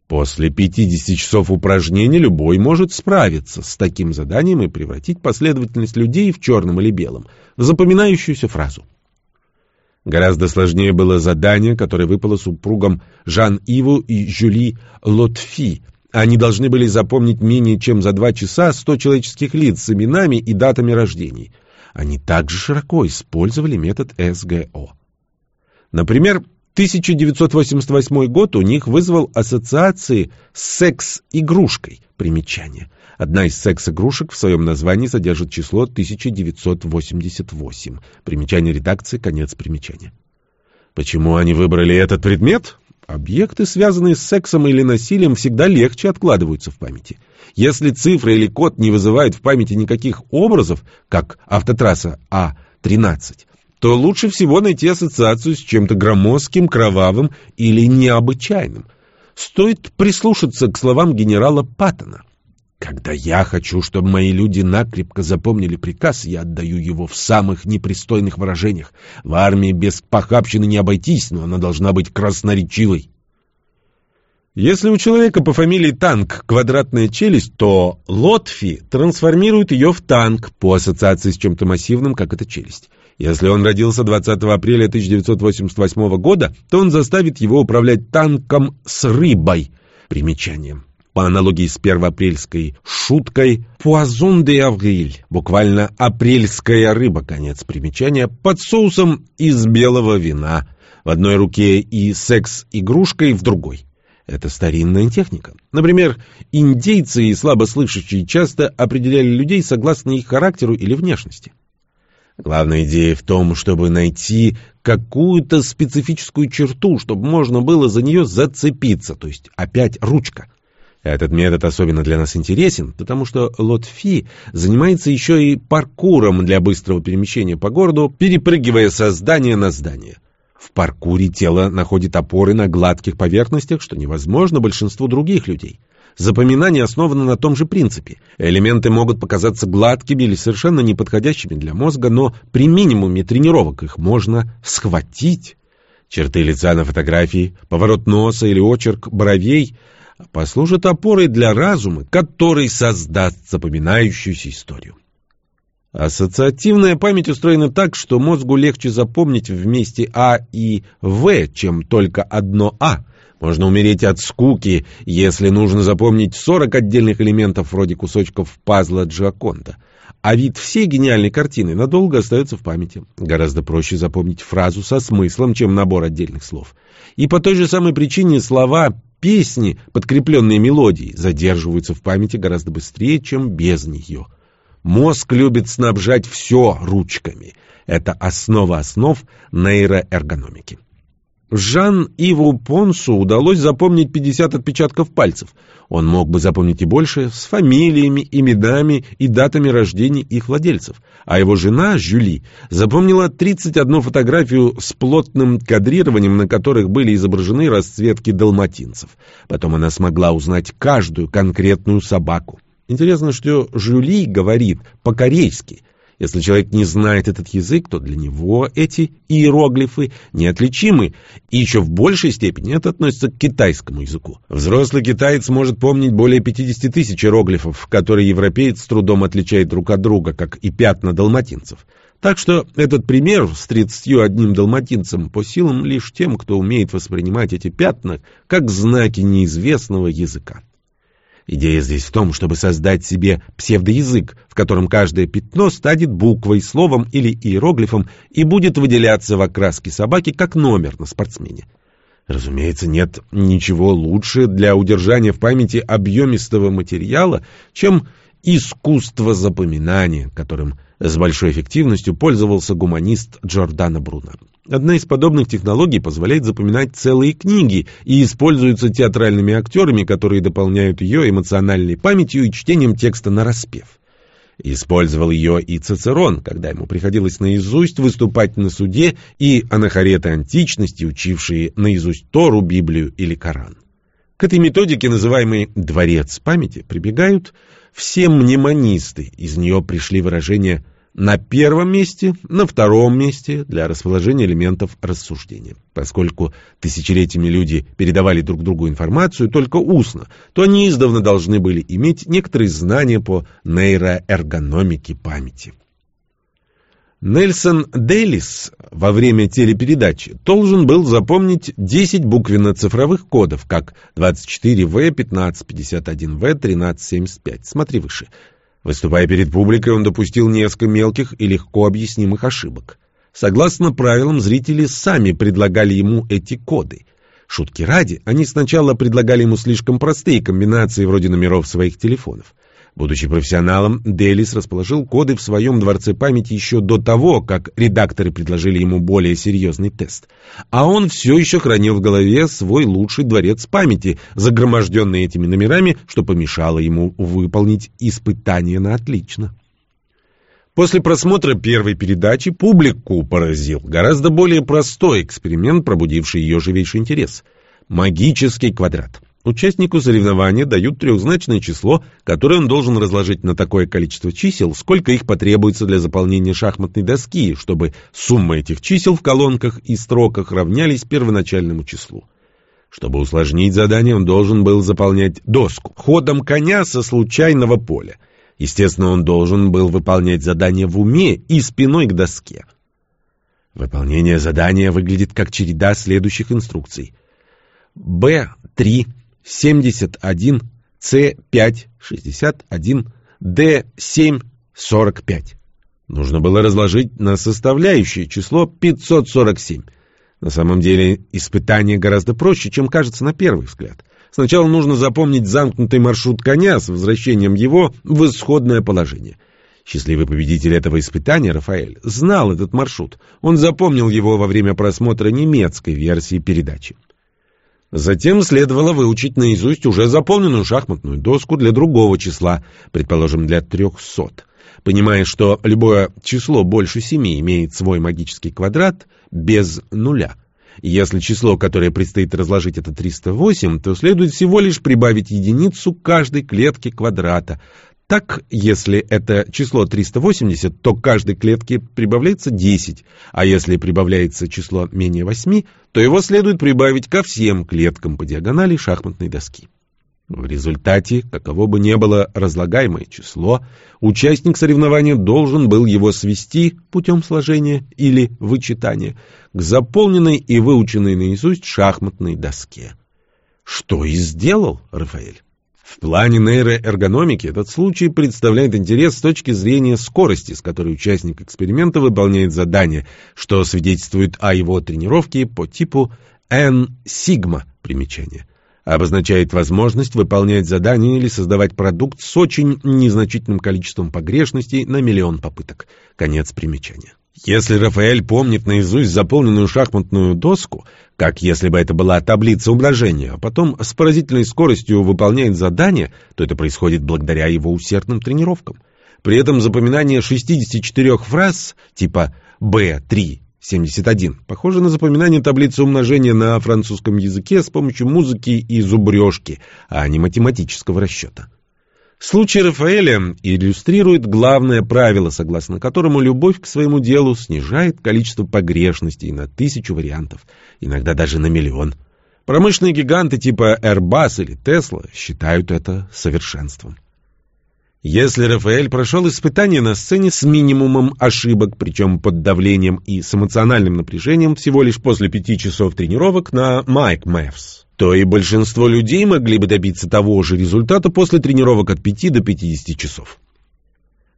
После 50 часов упражнений любой может справиться с таким заданием и превратить последовательность людей в черном или белом в запоминающуюся фразу. Гораздо сложнее было задание, которое выпало супругам Жан-Иву и Жюли Лотфи. Они должны были запомнить менее чем за два часа сто человеческих лиц с именами и датами рождений. Они также широко использовали метод СГО. Например, 1988 год у них вызвал ассоциации с секс-игрушкой. Примечание. Одна из секс-игрушек в своем названии содержит число 1988. Примечание редакции, конец примечания. Почему они выбрали этот предмет? Объекты, связанные с сексом или насилием, всегда легче откладываются в памяти. Если цифра или код не вызывает в памяти никаких образов, как автотрасса А-13, то лучше всего найти ассоциацию с чем-то громоздким, кровавым или необычайным. Стоит прислушаться к словам генерала Паттона. Когда я хочу, чтобы мои люди накрепко запомнили приказ, я отдаю его в самых непристойных выражениях. В армии без похабщины не обойтись, но она должна быть красноречивой. Если у человека по фамилии Танк квадратная челюсть, то Лотфи трансформирует ее в танк по ассоциации с чем-то массивным, как эта челюсть. Если он родился 20 апреля 1988 года, то он заставит его управлять танком с рыбой. Примечанием по аналогии с первоапрельской шуткой «Poisson de avril», буквально «апрельская рыба», конец примечания, под соусом из белого вина, в одной руке и секс-игрушкой в другой. Это старинная техника. Например, индейцы и слабослышащие часто определяли людей согласно их характеру или внешности. Главная идея в том, чтобы найти какую-то специфическую черту, чтобы можно было за нее зацепиться, то есть опять ручка. Этот метод особенно для нас интересен, потому что Лотфи занимается еще и паркуром для быстрого перемещения по городу, перепрыгивая со здания на здание. В паркуре тело находит опоры на гладких поверхностях, что невозможно большинству других людей. Запоминание основано на том же принципе. Элементы могут показаться гладкими или совершенно неподходящими для мозга, но при минимуме тренировок их можно схватить. Черты лица на фотографии, поворот носа или очерк бровей послужат опорой для разума, который создаст запоминающуюся историю. Ассоциативная память устроена так, что мозгу легче запомнить вместе А и В, чем только одно А – можно умереть от скуки, если нужно запомнить 40 отдельных элементов вроде кусочков пазла Джаконда. А вид всей гениальной картины надолго остается в памяти. Гораздо проще запомнить фразу со смыслом, чем набор отдельных слов. И по той же самой причине слова песни, подкрепленные мелодией, задерживаются в памяти гораздо быстрее, чем без нее. Мозг любит снабжать все ручками. Это основа основ нейроэргономики. Жан-Иву Понсу удалось запомнить 50 отпечатков пальцев. Он мог бы запомнить и больше с фамилиями, именами и датами рождения их владельцев. А его жена, Жюли, запомнила 31 фотографию с плотным кадрированием, на которых были изображены расцветки далматинцев. Потом она смогла узнать каждую конкретную собаку. Интересно, что Жюли говорит по-корейски – если человек не знает этот язык, то для него эти иероглифы неотличимы, и еще в большей степени это относится к китайскому языку. Взрослый китаец может помнить более 50 тысяч иероглифов, которые европеец с трудом отличает друг от друга, как и пятна далматинцев. Так что этот пример с 31 далматинцем по силам лишь тем, кто умеет воспринимать эти пятна как знаки неизвестного языка. Идея здесь в том, чтобы создать себе псевдоязык, в котором каждое пятно станет буквой, словом или иероглифом и будет выделяться в окраске собаки как номер на спортсмене. Разумеется, нет ничего лучше для удержания в памяти объемистого материала, чем искусство запоминания, которым с большой эффективностью пользовался гуманист Джордано Бруно. Одна из подобных технологий позволяет запоминать целые книги и используется театральными актерами, которые дополняют ее эмоциональной памятью и чтением текста на распев. Использовал ее и Цицерон, когда ему приходилось наизусть выступать на суде, и анахареты античности, учившие наизусть Тору, Библию или Коран. К этой методике, называемой «дворец памяти», прибегают все мнемонисты. Из нее пришли выражения на первом месте, на втором месте для расположения элементов рассуждения. Поскольку тысячелетиями люди передавали друг другу информацию только устно, то они издавна должны были иметь некоторые знания по нейроэргономике памяти. Нельсон Дейлис во время телепередачи должен был запомнить 10 буквенно-цифровых кодов, как 24В, 1551В, 1375. Смотри выше. Выступая перед публикой, он допустил несколько мелких и легко объяснимых ошибок. Согласно правилам, зрители сами предлагали ему эти коды. Шутки ради, они сначала предлагали ему слишком простые комбинации вроде номеров своих телефонов. Будучи профессионалом, Делис расположил коды в своем дворце памяти еще до того, как редакторы предложили ему более серьезный тест. А он все еще хранил в голове свой лучший дворец памяти, загроможденный этими номерами, что помешало ему выполнить испытание на отлично. После просмотра первой передачи публику поразил гораздо более простой эксперимент, пробудивший ее живейший интерес – магический квадрат. Участнику соревнования дают трехзначное число, которое он должен разложить на такое количество чисел, сколько их потребуется для заполнения шахматной доски, чтобы сумма этих чисел в колонках и строках равнялись первоначальному числу. Чтобы усложнить задание, он должен был заполнять доску ходом коня со случайного поля. Естественно, он должен был выполнять задание в уме и спиной к доске. Выполнение задания выглядит как череда следующих инструкций. Б3 71, С5, 61, Д7, 45. Нужно было разложить на составляющее число 547. На самом деле испытание гораздо проще, чем кажется на первый взгляд. Сначала нужно запомнить замкнутый маршрут коня с возвращением его в исходное положение. Счастливый победитель этого испытания, Рафаэль, знал этот маршрут. Он запомнил его во время просмотра немецкой версии передачи. Затем следовало выучить наизусть уже заполненную шахматную доску для другого числа, предположим, для трехсот. Понимая, что любое число больше семи имеет свой магический квадрат без нуля, Если число, которое предстоит разложить, это 308, то следует всего лишь прибавить единицу каждой клетке квадрата. Так, если это число 380, то к каждой клетке прибавляется 10, а если прибавляется число менее 8, то его следует прибавить ко всем клеткам по диагонали шахматной доски. В результате, каково бы ни было разлагаемое число, участник соревнования должен был его свести путем сложения или вычитания к заполненной и выученной наизусть шахматной доске. Что и сделал Рафаэль. В плане нейроэргономики этот случай представляет интерес с точки зрения скорости, с которой участник эксперимента выполняет задание, что свидетельствует о его тренировке по типу N-сигма примечание. Обозначает возможность выполнять задания или создавать продукт с очень незначительным количеством погрешностей на миллион попыток. Конец примечания. Если Рафаэль помнит наизусть заполненную шахматную доску, как если бы это была таблица умножения, а потом с поразительной скоростью выполняет задание, то это происходит благодаря его усердным тренировкам. При этом запоминание 64 фраз типа «Б3» 71. Похоже на запоминание таблицы умножения на французском языке с помощью музыки и зубрежки, а не математического расчета. Случай Рафаэля иллюстрирует главное правило, согласно которому любовь к своему делу снижает количество погрешностей на тысячу вариантов, иногда даже на миллион. Промышленные гиганты типа Airbus или Tesla считают это совершенством. Если Рафаэль прошел испытание на сцене с минимумом ошибок, причем под давлением и с эмоциональным напряжением всего лишь после пяти часов тренировок на Майк Мэвс, то и большинство людей могли бы добиться того же результата после тренировок от 5 до 50 часов.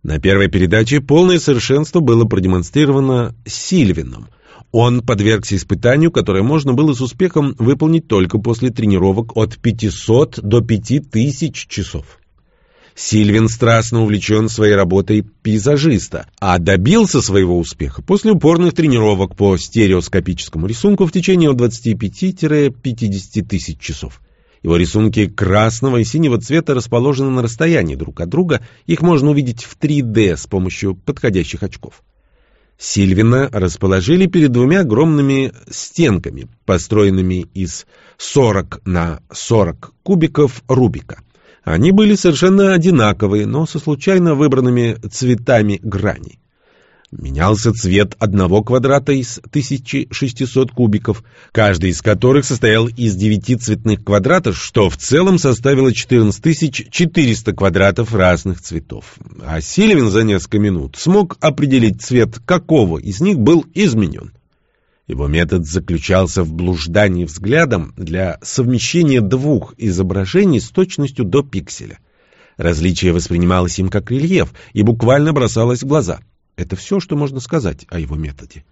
На первой передаче полное совершенство было продемонстрировано Сильвином. Он подвергся испытанию, которое можно было с успехом выполнить только после тренировок от 500 до 5000 часов. Сильвин страстно увлечен своей работой пейзажиста, а добился своего успеха после упорных тренировок по стереоскопическому рисунку в течение от 25-50 тысяч часов. Его рисунки красного и синего цвета расположены на расстоянии друг от друга, их можно увидеть в 3D с помощью подходящих очков. Сильвина расположили перед двумя огромными стенками, построенными из 40 на 40 кубиков Рубика. Они были совершенно одинаковые, но со случайно выбранными цветами граней. Менялся цвет одного квадрата из 1600 кубиков, каждый из которых состоял из девяти цветных квадратов, что в целом составило 14400 квадратов разных цветов. А Сильвин за несколько минут смог определить цвет какого из них был изменен. Его метод заключался в блуждании взглядом для совмещения двух изображений с точностью до пикселя. Различие воспринималось им как рельеф и буквально бросалось в глаза. Это все, что можно сказать о его методе.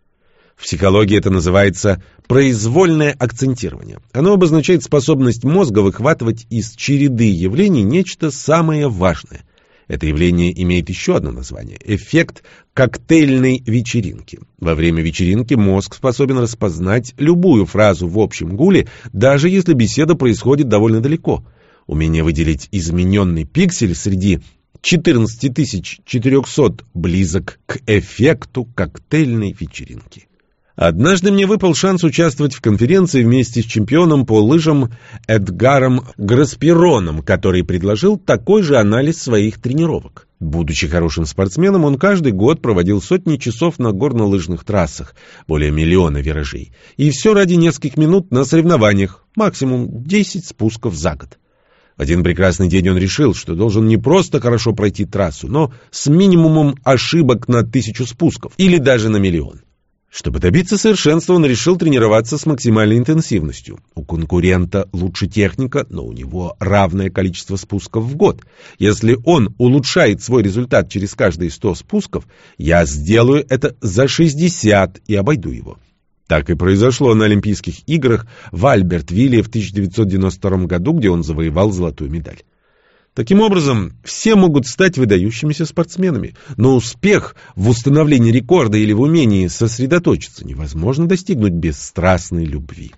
В психологии это называется произвольное акцентирование. Оно обозначает способность мозга выхватывать из череды явлений нечто самое важное – это явление имеет еще одно название – эффект коктейльной вечеринки. Во время вечеринки мозг способен распознать любую фразу в общем гуле, даже если беседа происходит довольно далеко. Умение выделить измененный пиксель среди 14400 близок к эффекту коктейльной вечеринки. Однажды мне выпал шанс участвовать в конференции вместе с чемпионом по лыжам Эдгаром Граспироном, который предложил такой же анализ своих тренировок. Будучи хорошим спортсменом, он каждый год проводил сотни часов на горнолыжных трассах, более миллиона виражей, и все ради нескольких минут на соревнованиях, максимум 10 спусков за год. Один прекрасный день он решил, что должен не просто хорошо пройти трассу, но с минимумом ошибок на тысячу спусков или даже на миллион. Чтобы добиться совершенства, он решил тренироваться с максимальной интенсивностью. У конкурента лучше техника, но у него равное количество спусков в год. Если он улучшает свой результат через каждые 100 спусков, я сделаю это за 60 и обойду его. Так и произошло на Олимпийских играх в Альбертвилле в 1992 году, где он завоевал золотую медаль. Таким образом, все могут стать выдающимися спортсменами, но успех в установлении рекорда или в умении сосредоточиться невозможно достигнуть без страстной любви.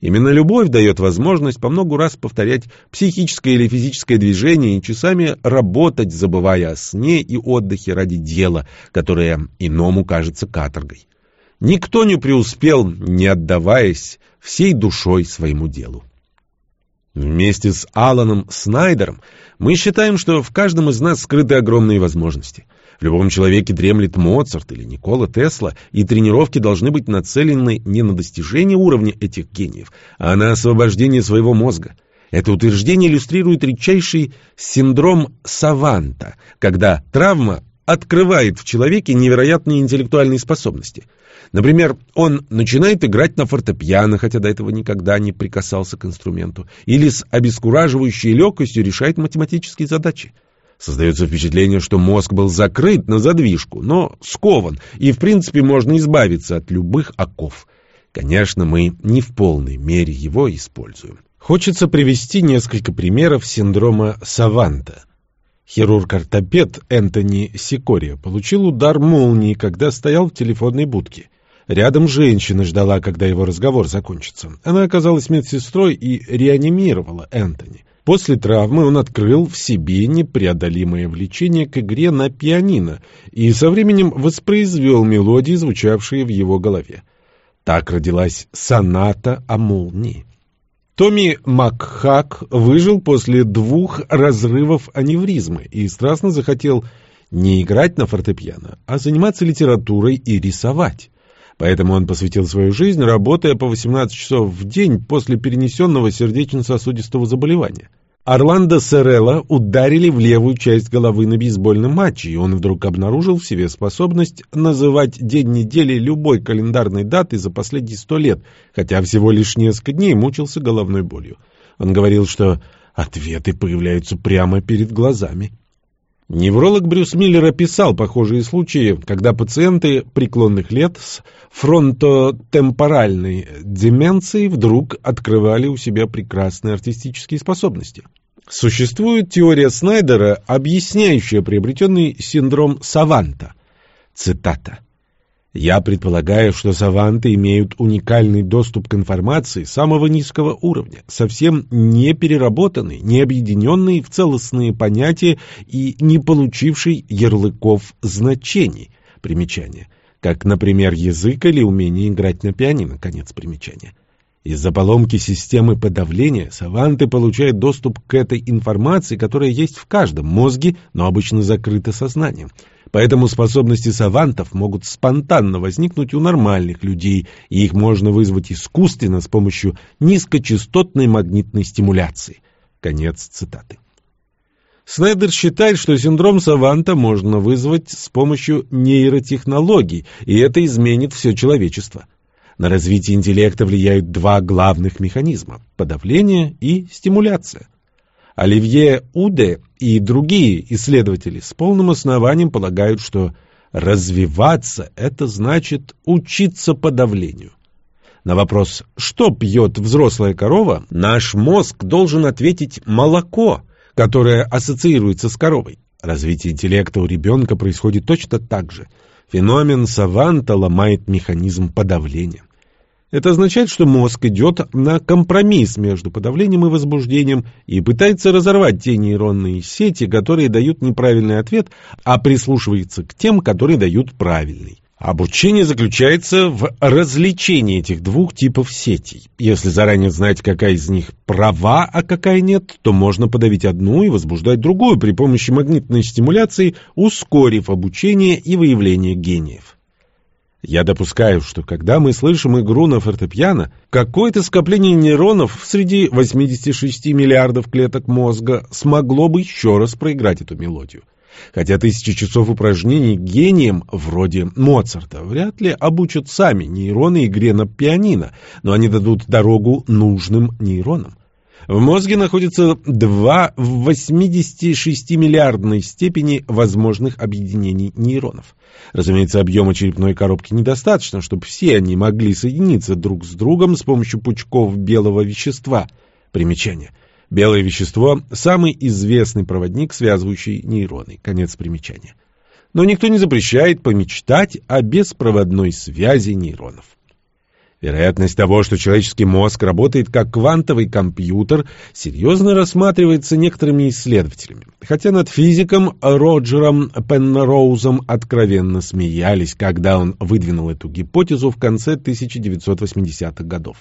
Именно любовь дает возможность по многу раз повторять психическое или физическое движение и часами работать, забывая о сне и отдыхе ради дела, которое иному кажется каторгой. Никто не преуспел, не отдаваясь всей душой своему делу. Вместе с Аланом Снайдером мы считаем, что в каждом из нас скрыты огромные возможности. В любом человеке дремлет Моцарт или Никола Тесла, и тренировки должны быть нацелены не на достижение уровня этих гениев, а на освобождение своего мозга. Это утверждение иллюстрирует редчайший синдром Саванта, когда травма открывает в человеке невероятные интеллектуальные способности – Например, он начинает играть на фортепиано, хотя до этого никогда не прикасался к инструменту, или с обескураживающей легкостью решает математические задачи. Создается впечатление, что мозг был закрыт на задвижку, но скован, и в принципе можно избавиться от любых оков. Конечно, мы не в полной мере его используем. Хочется привести несколько примеров синдрома Саванта. Хирург-ортопед Энтони Сикория получил удар молнии, когда стоял в телефонной будке. Рядом женщина ждала, когда его разговор закончится. Она оказалась медсестрой и реанимировала Энтони. После травмы он открыл в себе непреодолимое влечение к игре на пианино и со временем воспроизвел мелодии, звучавшие в его голове. Так родилась соната о молнии. Томми Макхак выжил после двух разрывов аневризмы и страстно захотел не играть на фортепиано, а заниматься литературой и рисовать. Поэтому он посвятил свою жизнь, работая по 18 часов в день после перенесенного сердечно-сосудистого заболевания. Орландо Серелла ударили в левую часть головы на бейсбольном матче, и он вдруг обнаружил в себе способность называть день недели любой календарной даты за последние сто лет, хотя всего лишь несколько дней мучился головной болью. Он говорил, что ответы появляются прямо перед глазами. Невролог Брюс Миллер описал похожие случаи, когда пациенты преклонных лет с фронтотемпоральной деменцией вдруг открывали у себя прекрасные артистические способности. Существует теория Снайдера, объясняющая приобретенный синдром Саванта. Цитата. «Я предполагаю, что саванты имеют уникальный доступ к информации самого низкого уровня, совсем не переработанный, не объединенный в целостные понятия и не получивший ярлыков значений». Примечание. Как, например, язык или умение играть на пианино. Конец примечания. Из-за поломки системы подавления саванты получают доступ к этой информации, которая есть в каждом мозге, но обычно закрыта сознанием. Поэтому способности савантов могут спонтанно возникнуть у нормальных людей, и их можно вызвать искусственно с помощью низкочастотной магнитной стимуляции. Конец цитаты. Снайдер считает, что синдром Саванта можно вызвать с помощью нейротехнологий, и это изменит все человечество. На развитие интеллекта влияют два главных механизма – подавление и стимуляция. Оливье Уде и другие исследователи с полным основанием полагают, что развиваться – это значит учиться подавлению. На вопрос «что пьет взрослая корова?» наш мозг должен ответить «молоко», которое ассоциируется с коровой. Развитие интеллекта у ребенка происходит точно так же. Феномен саванта ломает механизм подавления. Это означает, что мозг идет на компромисс между подавлением и возбуждением и пытается разорвать те нейронные сети, которые дают неправильный ответ, а прислушивается к тем, которые дают правильный. Обучение заключается в развлечении этих двух типов сетей. Если заранее знать, какая из них права, а какая нет, то можно подавить одну и возбуждать другую при помощи магнитной стимуляции, ускорив обучение и выявление гениев. Я допускаю, что когда мы слышим игру на фортепиано, какое-то скопление нейронов среди 86 миллиардов клеток мозга смогло бы еще раз проиграть эту мелодию. Хотя тысячи часов упражнений гением, вроде Моцарта, вряд ли обучат сами нейроны игре на пианино, но они дадут дорогу нужным нейронам. В мозге находится два в 86-миллиардной степени возможных объединений нейронов. Разумеется, объема черепной коробки недостаточно, чтобы все они могли соединиться друг с другом с помощью пучков белого вещества. Примечание. Белое вещество – самый известный проводник, связывающий нейроны. Конец примечания. Но никто не запрещает помечтать о беспроводной связи нейронов. Вероятность того, что человеческий мозг работает как квантовый компьютер, серьезно рассматривается некоторыми исследователями. Хотя над физиком Роджером Пенроузом откровенно смеялись, когда он выдвинул эту гипотезу в конце 1980-х годов.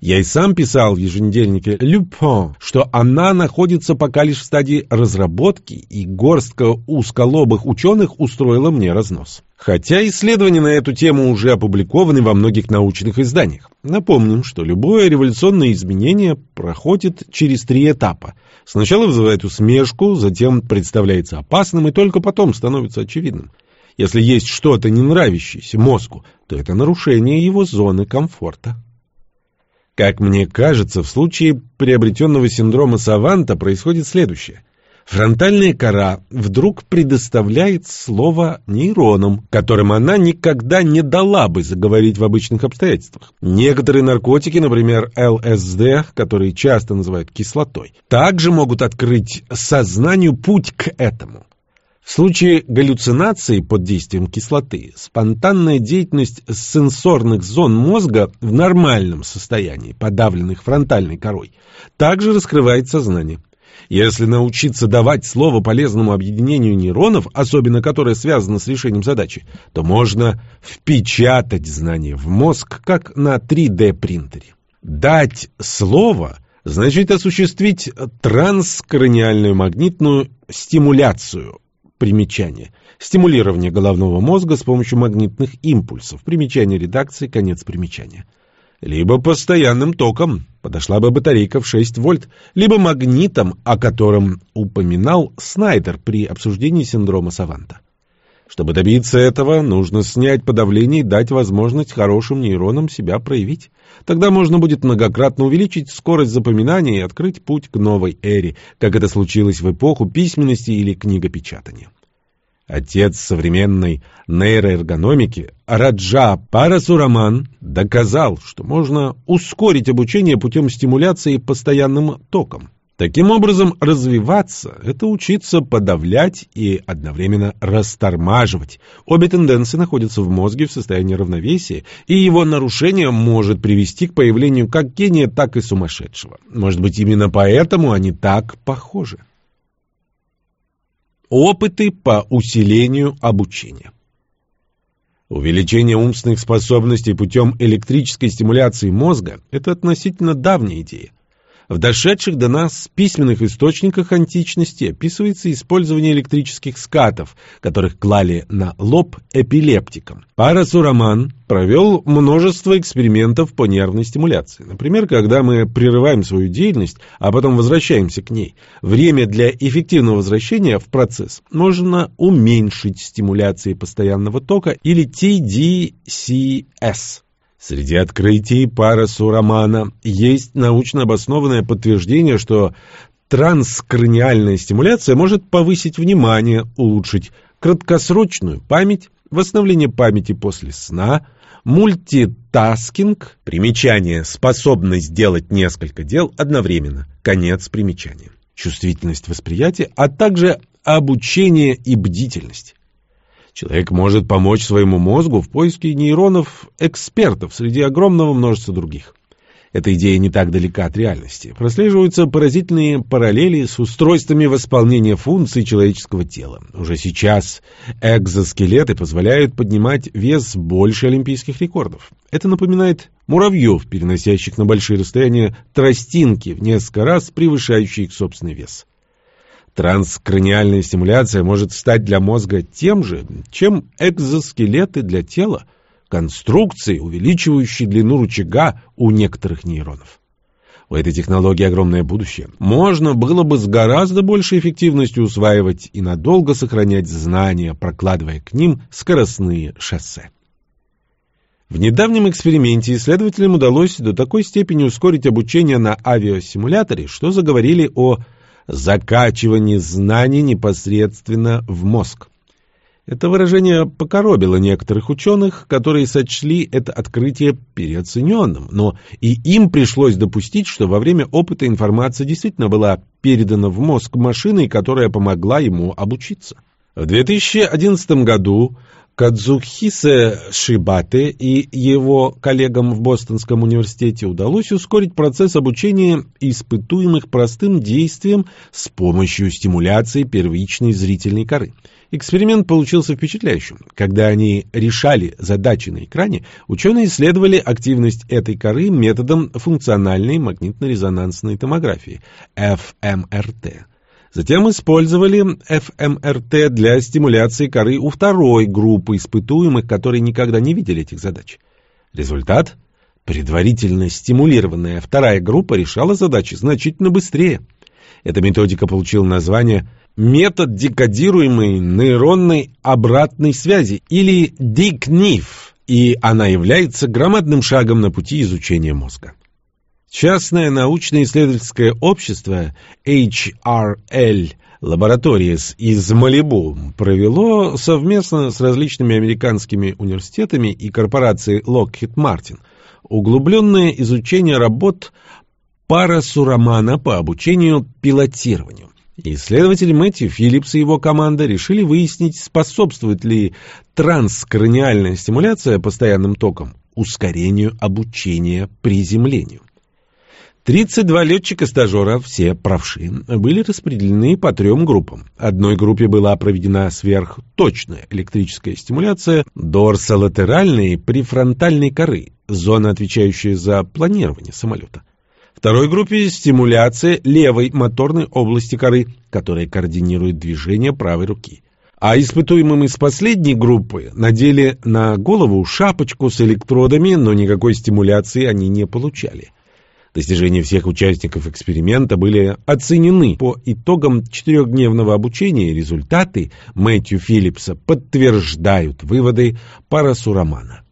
Я и сам писал в еженедельнике «Люпон», что она находится пока лишь в стадии разработки, и горстка узколобых ученых устроила мне разнос. Хотя исследования на эту тему уже опубликованы во многих научных изданиях. Напомним, что любое революционное изменение проходит через три этапа. Сначала вызывает усмешку, затем представляется опасным и только потом становится очевидным. Если есть что-то не нравящееся мозгу, то это нарушение его зоны комфорта. Как мне кажется, в случае приобретенного синдрома Саванта происходит следующее. Фронтальная кора вдруг предоставляет слово нейронам, которым она никогда не дала бы заговорить в обычных обстоятельствах. Некоторые наркотики, например, ЛСД, которые часто называют кислотой, также могут открыть сознанию путь к этому. В случае галлюцинации под действием кислоты спонтанная деятельность сенсорных зон мозга в нормальном состоянии, подавленных фронтальной корой, также раскрывает сознание. Если научиться давать слово полезному объединению нейронов, особенно которое связано с решением задачи, то можно впечатать знание в мозг, как на 3D-принтере. Дать слово значит осуществить транскраниальную магнитную стимуляцию, Примечание. Стимулирование головного мозга с помощью магнитных импульсов. Примечание редакции, конец примечания. Либо постоянным током, подошла бы батарейка в 6 вольт, либо магнитом, о котором упоминал Снайдер при обсуждении синдрома Саванта. Чтобы добиться этого, нужно снять подавление и дать возможность хорошим нейронам себя проявить. Тогда можно будет многократно увеличить скорость запоминания и открыть путь к новой эре, как это случилось в эпоху письменности или книгопечатания. Отец современной нейроэргономики Раджа Парасураман доказал, что можно ускорить обучение путем стимуляции постоянным током. Таким образом, развиваться – это учиться подавлять и одновременно растормаживать. Обе тенденции находятся в мозге в состоянии равновесия, и его нарушение может привести к появлению как гения, так и сумасшедшего. Может быть, именно поэтому они так похожи. Опыты по усилению обучения. Увеличение умственных способностей путем электрической стимуляции мозга – это относительно давняя идея. В дошедших до нас письменных источниках античности описывается использование электрических скатов, которых клали на лоб эпилептикам. Парасураман провел множество экспериментов по нервной стимуляции. Например, когда мы прерываем свою деятельность, а потом возвращаемся к ней, время для эффективного возвращения в процесс можно уменьшить стимуляцией постоянного тока или TDCS. Среди открытий Парасу романа есть научно обоснованное подтверждение, что транскраниальная стимуляция может повысить внимание, улучшить краткосрочную память, восстановление памяти после сна, мультитаскинг, примечание, способность делать несколько дел одновременно, конец примечания, чувствительность восприятия, а также обучение и бдительность. Человек может помочь своему мозгу в поиске нейронов-экспертов среди огромного множества других. Эта идея не так далека от реальности. Прослеживаются поразительные параллели с устройствами восполнения функций человеческого тела. Уже сейчас экзоскелеты позволяют поднимать вес больше олимпийских рекордов. Это напоминает муравьев, переносящих на большие расстояния тростинки в несколько раз превышающие их собственный вес. Транскраниальная стимуляция может стать для мозга тем же, чем экзоскелеты для тела, конструкции, увеличивающие длину рычага у некоторых нейронов. У этой технологии огромное будущее. Можно было бы с гораздо большей эффективностью усваивать и надолго сохранять знания, прокладывая к ним скоростные шоссе. В недавнем эксперименте исследователям удалось до такой степени ускорить обучение на авиасимуляторе, что заговорили о закачивание знаний непосредственно в мозг. Это выражение покоробило некоторых ученых, которые сочли это открытие переоцененным, но и им пришлось допустить, что во время опыта информация действительно была передана в мозг машиной, которая помогла ему обучиться. В 2011 году Кадзухисе Шибате и его коллегам в Бостонском университете удалось ускорить процесс обучения испытуемых простым действием с помощью стимуляции первичной зрительной коры. Эксперимент получился впечатляющим. Когда они решали задачи на экране, ученые исследовали активность этой коры методом функциональной магнитно-резонансной томографии – ФМРТ. Затем использовали ФМРТ для стимуляции коры у второй группы испытуемых, которые никогда не видели этих задач. Результат? Предварительно стимулированная вторая группа решала задачи значительно быстрее. Эта методика получила название «метод декодируемой нейронной обратной связи» или ДИКНИФ, и она является громадным шагом на пути изучения мозга. Частное научно-исследовательское общество HRL Laboratories из Малибу провело совместно с различными американскими университетами и корпорацией Lockheed Martin углубленное изучение работ Парасурамана по обучению пилотированию. Исследователь Мэтью Филлипс и его команда решили выяснить, способствует ли транскраниальная стимуляция постоянным током ускорению обучения приземлению. 32 летчика-стажера, все правши, были распределены по трем группам. Одной группе была проведена сверхточная электрическая стимуляция дорсолатеральной префронтальной коры, зона, отвечающая за планирование самолета. Второй группе стимуляция левой моторной области коры, которая координирует движение правой руки. А испытуемым из последней группы надели на голову шапочку с электродами, но никакой стимуляции они не получали. Достижения всех участников эксперимента были оценены по итогам четырехдневного обучения, результаты Мэтью Филлипса подтверждают выводы Парасурамана.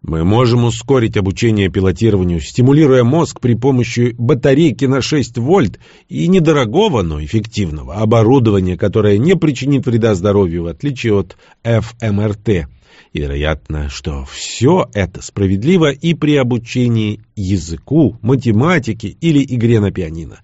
Мы можем ускорить обучение пилотированию, стимулируя мозг при помощи батарейки на 6 вольт и недорогого, но эффективного оборудования, которое не причинит вреда здоровью, в отличие от ФМРТ. И вероятно, что все это справедливо и при обучении языку, математике или игре на пианино.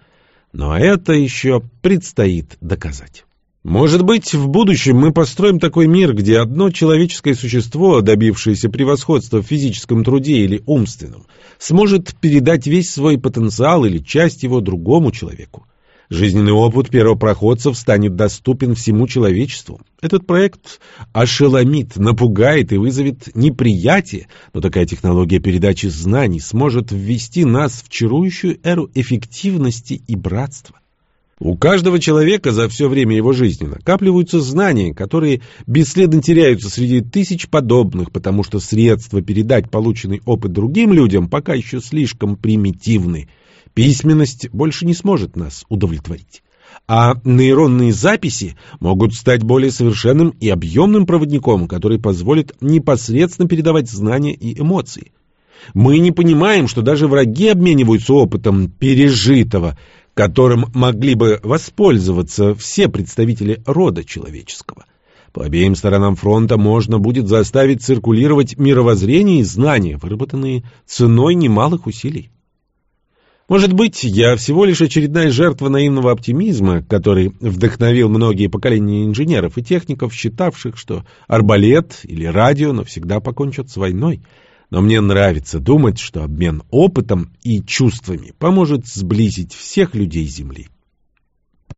Но это еще предстоит доказать. Может быть, в будущем мы построим такой мир, где одно человеческое существо, добившееся превосходства в физическом труде или умственном, сможет передать весь свой потенциал или часть его другому человеку. Жизненный опыт первопроходцев станет доступен всему человечеству. Этот проект ошеломит, напугает и вызовет неприятие, но такая технология передачи знаний сможет ввести нас в чарующую эру эффективности и братства. У каждого человека за все время его жизни накапливаются знания, которые бесследно теряются среди тысяч подобных, потому что средства передать полученный опыт другим людям пока еще слишком примитивны – Письменность больше не сможет нас удовлетворить. А нейронные записи могут стать более совершенным и объемным проводником, который позволит непосредственно передавать знания и эмоции. Мы не понимаем, что даже враги обмениваются опытом пережитого, которым могли бы воспользоваться все представители рода человеческого. По обеим сторонам фронта можно будет заставить циркулировать мировоззрение и знания, выработанные ценой немалых усилий. Может быть, я всего лишь очередная жертва наивного оптимизма, который вдохновил многие поколения инженеров и техников, считавших, что арбалет или радио навсегда покончат с войной. Но мне нравится думать, что обмен опытом и чувствами поможет сблизить всех людей Земли.